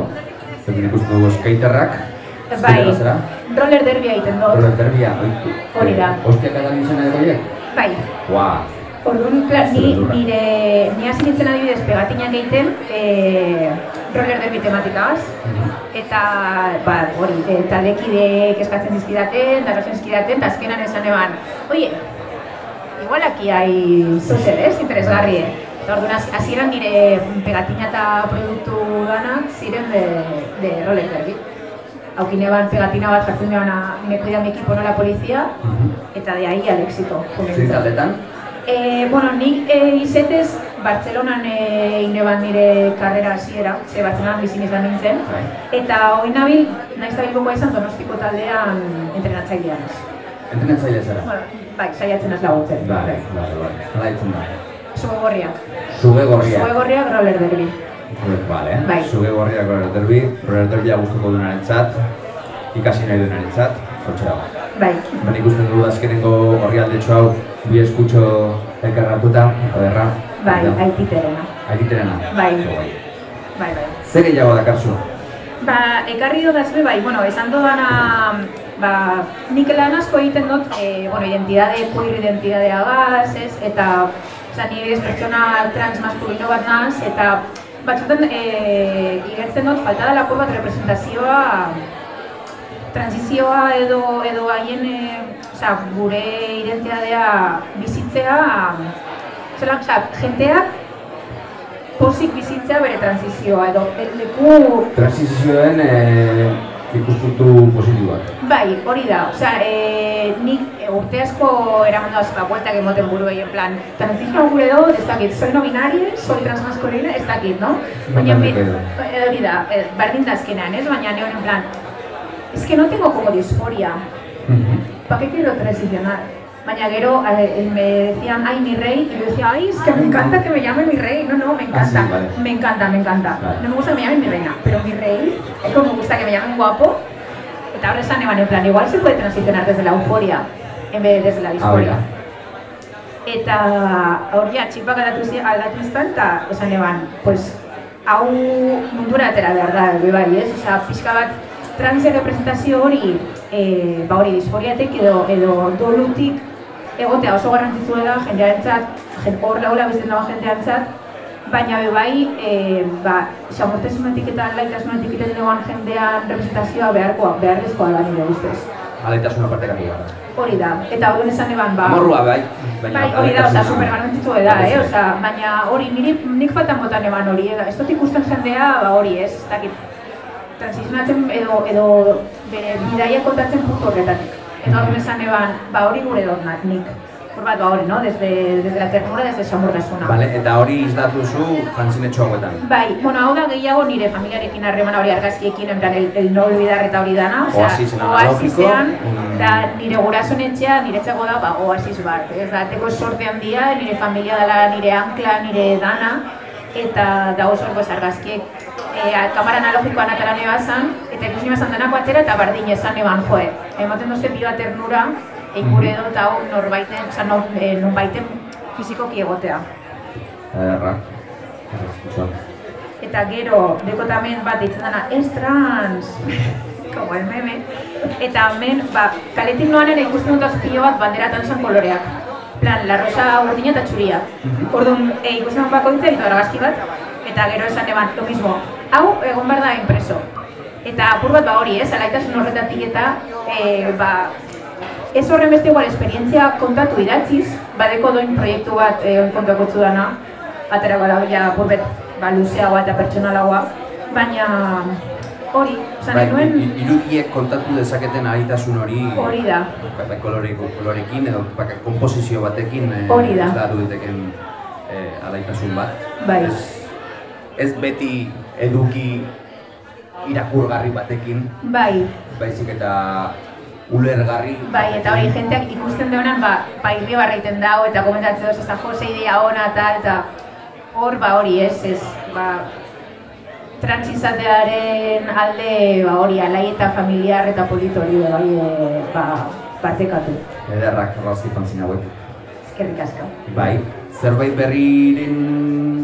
[SPEAKER 5] Hemen ikusten dugu skaterrak.
[SPEAKER 12] Bai, roller derbi egiten dut.
[SPEAKER 5] Roller derbia, oitu.
[SPEAKER 12] Hori da.
[SPEAKER 5] Ostiak edan izan edo horiek?
[SPEAKER 12] Bai,
[SPEAKER 5] Guau.
[SPEAKER 12] Orduan, klar, ni, nire, ni hasi nintzen adibidez pegatinak egiten e, roller derbi tematikaz, eta, ba, hori, e, taldekideek eskatzen dizkidaten, daratzen dizkidaten, eta azkenan esan eban, oie, igual aquí hay social, ez, interesgarri, eh? Eta orduan, hasi- hasieran nire pegatina eta produktu danak ziren de, de roller derbi. Haukin eban pegatina bat jartzen behar me cuida mi equipo no la policía, eta de ahí al éxito.
[SPEAKER 5] Zein taldetan?
[SPEAKER 12] Eh, bueno, nik eh, izetez Bartzelonan eh, ineban nire karrera hasiera, ze Bartzelonan bizin izan nintzen. Eta hori nabil, naiz da bilbokoa izan donostiko taldean entrenatzailean.
[SPEAKER 5] Entrenatzaile zara?
[SPEAKER 12] Bueno, bai, saiatzen ez laguntzen.
[SPEAKER 5] Bale, bale, bale. Hala ditzen da.
[SPEAKER 12] Zuge gorriak.
[SPEAKER 5] Zuge gorria.
[SPEAKER 12] Zuge gorriak roller derbi.
[SPEAKER 5] Bale,
[SPEAKER 12] Bai.
[SPEAKER 5] zuge gorriak roller derbi, roller derbia guztuko duenaren txat, ikasi nahi duenaren txat, hortxe dago.
[SPEAKER 12] Bai.
[SPEAKER 5] Ben ikusten dugu azkenengo horri aldetxo hau, bi eskutxo elkarratuta, oderra.
[SPEAKER 12] Bai, aititerena.
[SPEAKER 5] Aititerena.
[SPEAKER 12] Bai.
[SPEAKER 5] Bai.
[SPEAKER 12] Bai, bai.
[SPEAKER 5] Zer gehiago dakarzu?
[SPEAKER 12] Ba, ekarri dut azbe, bai, bueno, esan dudana, ba, nik lan asko egiten dut, e, bueno, identidade, queer identidadea gaz, ez, eta, oza, nire ez pertsona trans maskulino bat naz, eta batzutan e, igertzen dut, falta dela apur bat representazioa, transizioa edo, edo haien, e, oza, gure identidadea bizitzea, oza, jenteak pozik bizitzea bere transizioa, edo leku
[SPEAKER 5] Transizioen eh, ikuspuntu positiboak.
[SPEAKER 12] Bai, hori da. Osea, e, nik e, urte asko eraman doaz ba, bueltak emoten buruei, en plan, transizioa gure do, ez dakit, soy no binaria, soy transmasculina, ez dakit, no? Baina, e, hori da, e, berdin da azkenean, ez? Baina neon en plan, es que no tengo como disforia, ¿para qué quiero transicionar? Baina gero eh, me decían, ay, mi rey, y yo decía, ay, es que me encanta que me llame mi rey. No, no, me encanta,
[SPEAKER 5] Ah, sí, vale.
[SPEAKER 12] me encanta, me encanta.
[SPEAKER 5] Vale.
[SPEAKER 12] No me gusta que me llamen mi reina, pero mi rey, es como me gusta que me llamen guapo. Eta ahora eban, en plan, igual se puede transicionar desde la euforia, en vez de desde la disforia. Eta hori atxipak aldatu, aldatu izan, eta esan eban, pues, hau mundura atera behar da, bai, ez? Osa, pixka bat, transen representazio hori, e, ba hori, disforiatek edo, edo dolutik egotea oso garrantzitsua da jendearentzat, jen, hor laula bizten dago jendearentzat, baina be bai, e, ba, xamurtasunetik eta laitasunetik iten duan jendean representazioa beharkoa, beharrezkoa da nire ustez.
[SPEAKER 5] Alaitasuna partekatu behar da.
[SPEAKER 12] Hori da, eta hori esan eban, ba...
[SPEAKER 5] Amorrua bai.
[SPEAKER 12] Bai, hori da, oza, super garrantzitsua da, eh? Oza, baina hori, niri, nik faltan botan eman hori, eh? ez dut ikusten jendea, ba hori, ez, ez dakit, transizionatzen edo, edo bere bidaia kontatzen puntu horretatik. Eta hori esan eban, ba hori gure dut nik. Hor bat, ba hori, no? Desde, desde la ternura, desde xamurtasuna.
[SPEAKER 5] Vale, eta hori izdatuzu fanzinetxo hauetan.
[SPEAKER 12] Bai, bueno, hau da gehiago nire familiarekin harremana hori argazkiekin, en plan, el, el no olvidar eta hori dana,
[SPEAKER 5] en analógico,
[SPEAKER 12] oasisean,
[SPEAKER 5] un-
[SPEAKER 12] eta nire gurasoen etxea, nire etxeko da, ba, oasis bat, ez da, teko sorte handia, nire familia dela nire ankla, nire dana, eta da oso argazkiek, e, kamara analogikoan atara neba zan, eta ikusi nebazan denako atera, eta bardin esan neban, joe, ematen duzte piba ternura, ikure dut hau norbaiten, oza, no, e, nonbaiten fizikoki egotea.
[SPEAKER 5] Erra.
[SPEAKER 12] Eta gero, dekotamen bat ditzen dana, ez trans, como el meme. Eta hemen, ba, kaletik noan ere ikusten dut azpilo bat banderatan zen koloreak. plan, la rosa urdina eta txuria. Orduan, e, ikusten dut bakoitzen, eta argazki bat, eta gero esan eban, lo mismo, hau egon behar da impreso. Eta apur bat ba hori, ez, alaitasun horretatik eta, e, ba, ez horren beste igual esperientzia kontatu idatziz, badeko doin proiektu bat e, kontako dana, aterako da ja apur bet, ba, luzeagoa eta pertsonalagoa, baina hori, esan
[SPEAKER 5] Bai,
[SPEAKER 12] nuen,
[SPEAKER 5] irudiek kontatu dezaketen aritasun hori
[SPEAKER 12] hori da.
[SPEAKER 5] bai, kolore, kolorekin edo baka, komposizio batekin eh,
[SPEAKER 12] Hori da.
[SPEAKER 5] islatu diteken eh, alaitasun bat.
[SPEAKER 12] Bai.
[SPEAKER 5] Ez, ez beti eduki irakurgarri batekin,
[SPEAKER 12] Bai,
[SPEAKER 5] baizik eta ulergarri.
[SPEAKER 12] bai, eta hori jenteak ikusten deunan, ba, ba irri barraiten dago, eta komentatzen duz, eta jose idea ona, eta, eta hor, ba hori ez, ez, ba, transizatearen alde, ba hori, alai eta familiar eta polito hori, bai, e, ba, partekatu.
[SPEAKER 5] Ederrak arrazki fanzin hauek.
[SPEAKER 12] Eskerrik asko.
[SPEAKER 5] Bai, zerbait berriren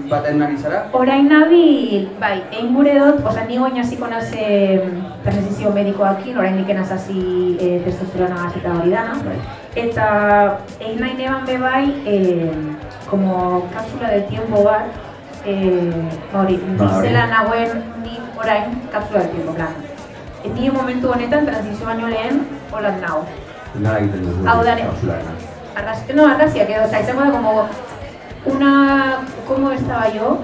[SPEAKER 5] baten ari zara?
[SPEAKER 12] Orain nabil, bai, egin gure dut, oza, ni goin hasiko naz eh, transizio medikoakin, orain diken hasi eh, testosterona eta hori dana. Eta egin nahi neban be bai, eh, como kapsula de tiempo bat, eh, hori,
[SPEAKER 5] Ba,
[SPEAKER 12] dizela nagoen ni orain kapsula de tiempo plan. E, ni momentu honetan transizio baino lehen, holan nau.
[SPEAKER 5] Nola egiten?
[SPEAKER 12] Argazki, no, argazkiak edo, oza, izango da como una, como estaba yo,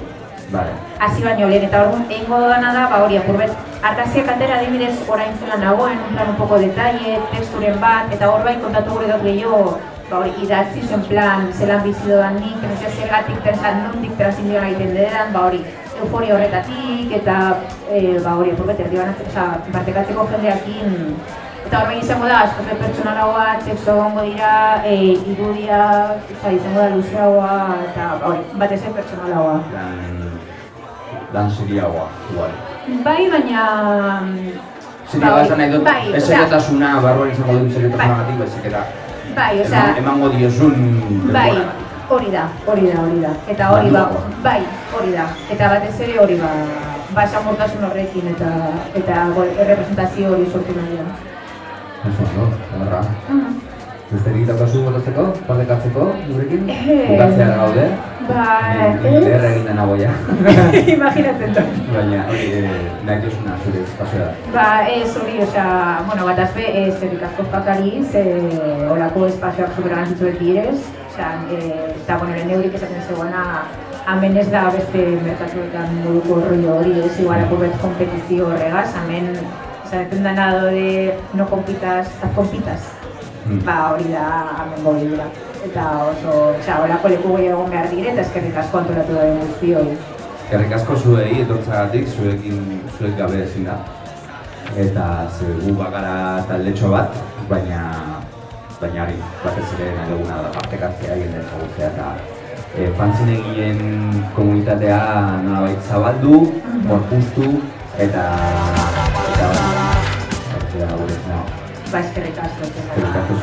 [SPEAKER 5] Vale.
[SPEAKER 12] hasi baino lehen, eta orduan egingo dana da, ba hori, apurbet, argazkiak atera adibidez orain zela nagoen, plan un poco detalle, texturen bat, eta hor bai kontatu gure dut gehiago, ba hori, idatzi en plan, zelan bizi dodan nik, nire zergatik pensan nondik transizioa egiten dedan, ba hori, euforia horretatik, eta e, ba hori, apurbet, erdi banatzen, partekatzeko jendeakin, eta hor bai izango da, askoz pertsonalagoa, texto egongo dira, e, irudia, oza, izango da luzeagoa, eta ba hori, batez ere pertsonalagoa.
[SPEAKER 5] Lan, lan seriagoa, igual.
[SPEAKER 12] Bai, baina...
[SPEAKER 5] Serioa esan nahi dut,
[SPEAKER 12] bai,
[SPEAKER 5] ez
[SPEAKER 12] osea,
[SPEAKER 5] seretasuna, barruan izango dut seriotasunagatik, baizik eta
[SPEAKER 12] bai,
[SPEAKER 5] eman- emango diozun
[SPEAKER 12] bai, hori da, hori da, hori da. Eta hori ba, bai, hori da. Eta batez ere hori ba, ba esamortasun horrekin eta eta errepresentazio hori sortu nahi da.
[SPEAKER 5] Eso, no? Ederra.
[SPEAKER 12] Mhm.
[SPEAKER 5] Besterik daukazu botatzeko, partekatzeko, gurekin?
[SPEAKER 12] Eh,
[SPEAKER 5] Bukatzea da gaude.
[SPEAKER 12] Ba, ez?
[SPEAKER 5] egin dena goia.
[SPEAKER 12] Imaginatzen dut.
[SPEAKER 5] Baina, hori, eh, nahi duzuna, zure espazioa da.
[SPEAKER 12] Ba, ez hori, osea, bueno, bat azbe, ez zerrik asko fakari, ze olako espazioak super garrantzitsu beti direz, osea, e, eta, bueno, lehen eurik esaten zegoena, hemen ez da beste merkatuetan moduko rollo hori, ez igual apurbet kompetizio horregaz, hemen, esaten dena de no compitas, haz compitas.
[SPEAKER 5] Mm.
[SPEAKER 12] Ba, hori da, hemen goi dira. Eta oso, osea, olako leku gehiago egon behar dire, eta eskerrik asko antolatu da guztioi.
[SPEAKER 5] Eskerrik asko zuei etortzagatik, zuekin zuek gabe ezin da. Eta ze gu bakara taldetxo bat, baina baina hori, batez ere nahi duguna da partekatzea egin den ezagutzea eta e, fanzinegien komunitatea nolabait zabaldu, gorpuztu eta eta
[SPEAKER 12] Ba, eskerrik asko.
[SPEAKER 5] Eskerrik asko.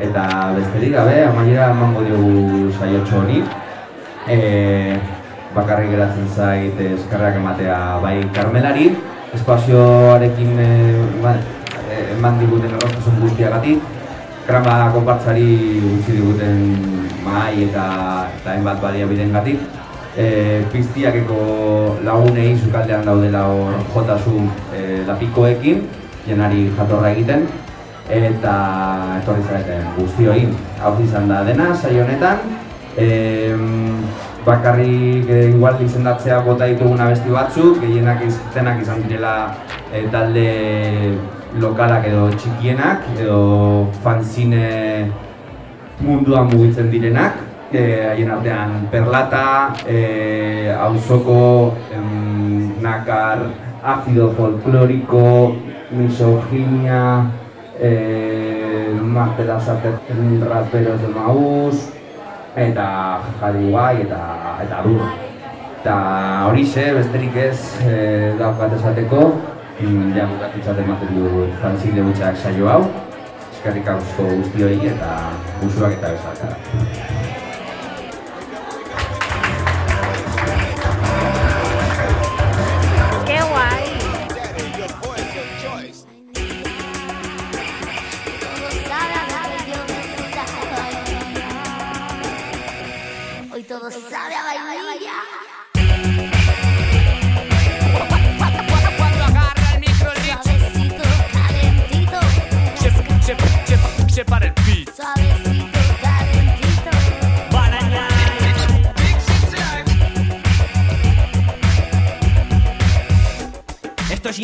[SPEAKER 5] Eta besterik gabe, amaiera emango diogu saiotxo honi. E, bakarrik geratzen zait eskarrak ematea bai Karmelari, espazioarekin e, eman, e, eman diguten erroztasun guztiagatik, krama konpartzari utzi diguten mahai eta, eta hainbat baliabideen gatik. E, piztiakeko lagunei sukaldean daudela hor jotasun e, lapikoekin, jenari jatorra egiten, eta etorri zareten guztioi. Hau izan da dena, saio honetan, em, bakarrik e, igual izendatzea bota ditugun abesti batzuk, gehienak izenak izan direla e, talde lokalak edo txikienak, edo fanzine munduan mugitzen direnak, eh, haien artean Perlata, eh, auzoko nakar, ácido folclórico, misoginia, eh, más pedazate raperos de Maús, eta jadi guai, eta, eta dur. Eta horixe, besterik ez, eh, daukat esateko, mm, ja bukatutzat ematen du fanzine gutxak saio hau, eskerrik asko guztioi eta musuak eta bezalkara.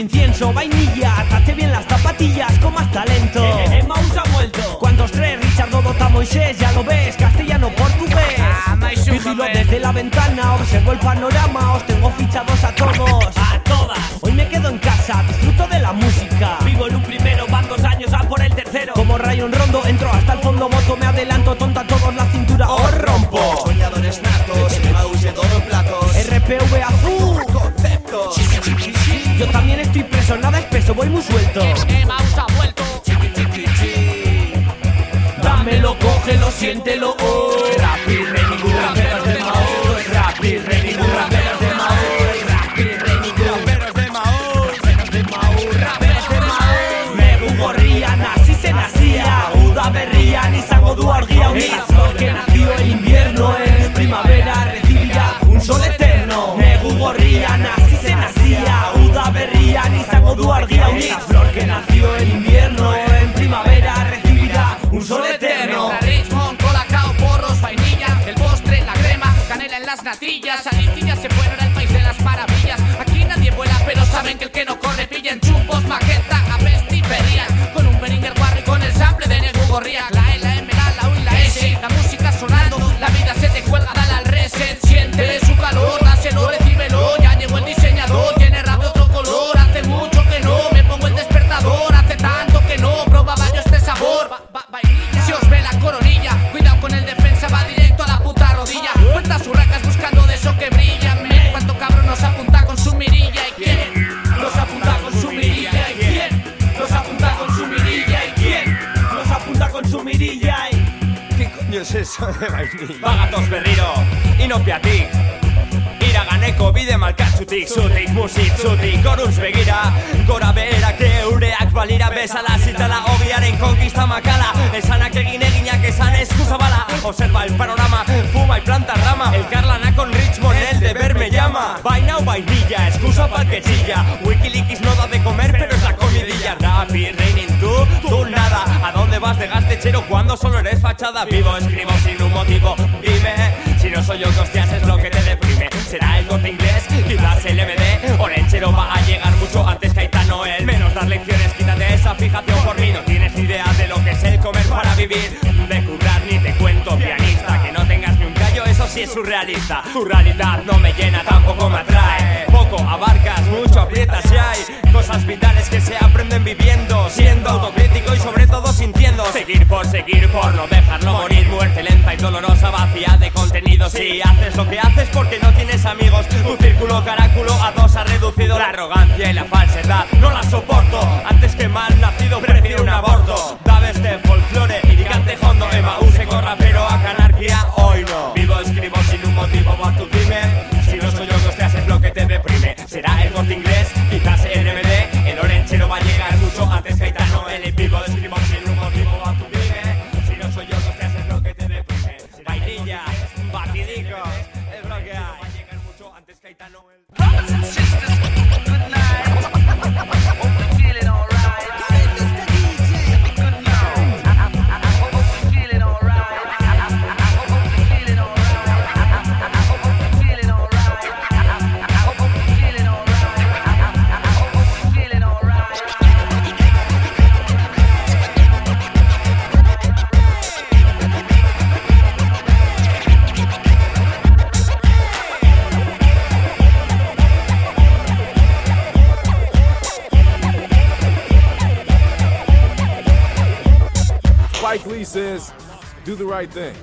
[SPEAKER 13] Incienso, vainilla, atate bien las zapatillas con más talento.
[SPEAKER 14] Maus ha vuelto.
[SPEAKER 13] ¿Cuántos tres? Richardo Dota Moisés, ya lo ves, castellano portugués.
[SPEAKER 14] Ah,
[SPEAKER 13] Vigilo desde la ventana, observo el panorama, os tengo fichados a todos.
[SPEAKER 14] A todas.
[SPEAKER 13] Hoy me quedo en casa, disfruto de la música.
[SPEAKER 14] Vivo en un primero, van dos años a por el tercero.
[SPEAKER 13] Como rayo en rondo, entro hasta el fondo, moto, me adelanto, tonta todos la cintura, os preso, nada espeso, voy muy suelto.
[SPEAKER 14] Maus ha vuelto.
[SPEAKER 13] Dámelo, cógelo, siéntelo hoy. Rap y re, ningún raperos de mouse. Esto es rap y re, ningún raperos de mouse. Esto es rap y re, ningún raperos de mouse. Raperos de mouse, raperos de mouse. Negu gorrian, así se nacía. Uda berrian, izango du argia argia unida. flor que nació en invierno, en primavera recibirá un sol eterno.
[SPEAKER 14] Richmond, colacao, porros, vainilla, el postre, la crema, canela en las natillas, Alicia se fueron Bagatos berriro, inopiatik Iraganeko bide malkatzutik Zutik, musik, zutik, goruntz begira. Gora beherak eureak balira bezala Zitala ogiaren konkista makala. Esanak egin eginak esan eskuzabala Observa el panorama, fuma y planta rama. El Carlana con Richmond, el deber me llama. Vaina o vainilla, excusa pa'l que chilla Wikileaks no da de comer, pero es la comidilla. Rap y ¿A dónde vas de gastechero cuando solo eres fachada? Vivo, escribo sin un motivo Dime, si no soy yo que hostias es lo que te deprime. ¿Será el corte inglés? Quizás el MD Orenchero va a llegar mucho antes que Aitano él. Menos dar lecciones, quítate esa fijación por mí. No tienes ni idea de lo que es el comer para vivir sí es surrealista. Tu realidad no me llena, tampoco me atrae. Poco abarcas, mucho aprietas y hay Cosas vitales que se aprenden viviendo Siendo autocrítico y sobre todo sintiendo. Seguir por seguir, por no dejarlo morir. Muerte lenta y dolorosa, vacía de contenido Si haces lo que haces porque no tienes amigos Tu círculo caráculo a dos ha reducido La arrogancia y la falsedad, no la soporto. Antes que mal nacido prefiero un aborto. Dave este folclore y cante hondo. Ema useko rapero a anarquía hoy Será el corte inglés,
[SPEAKER 15] says, do the right thing.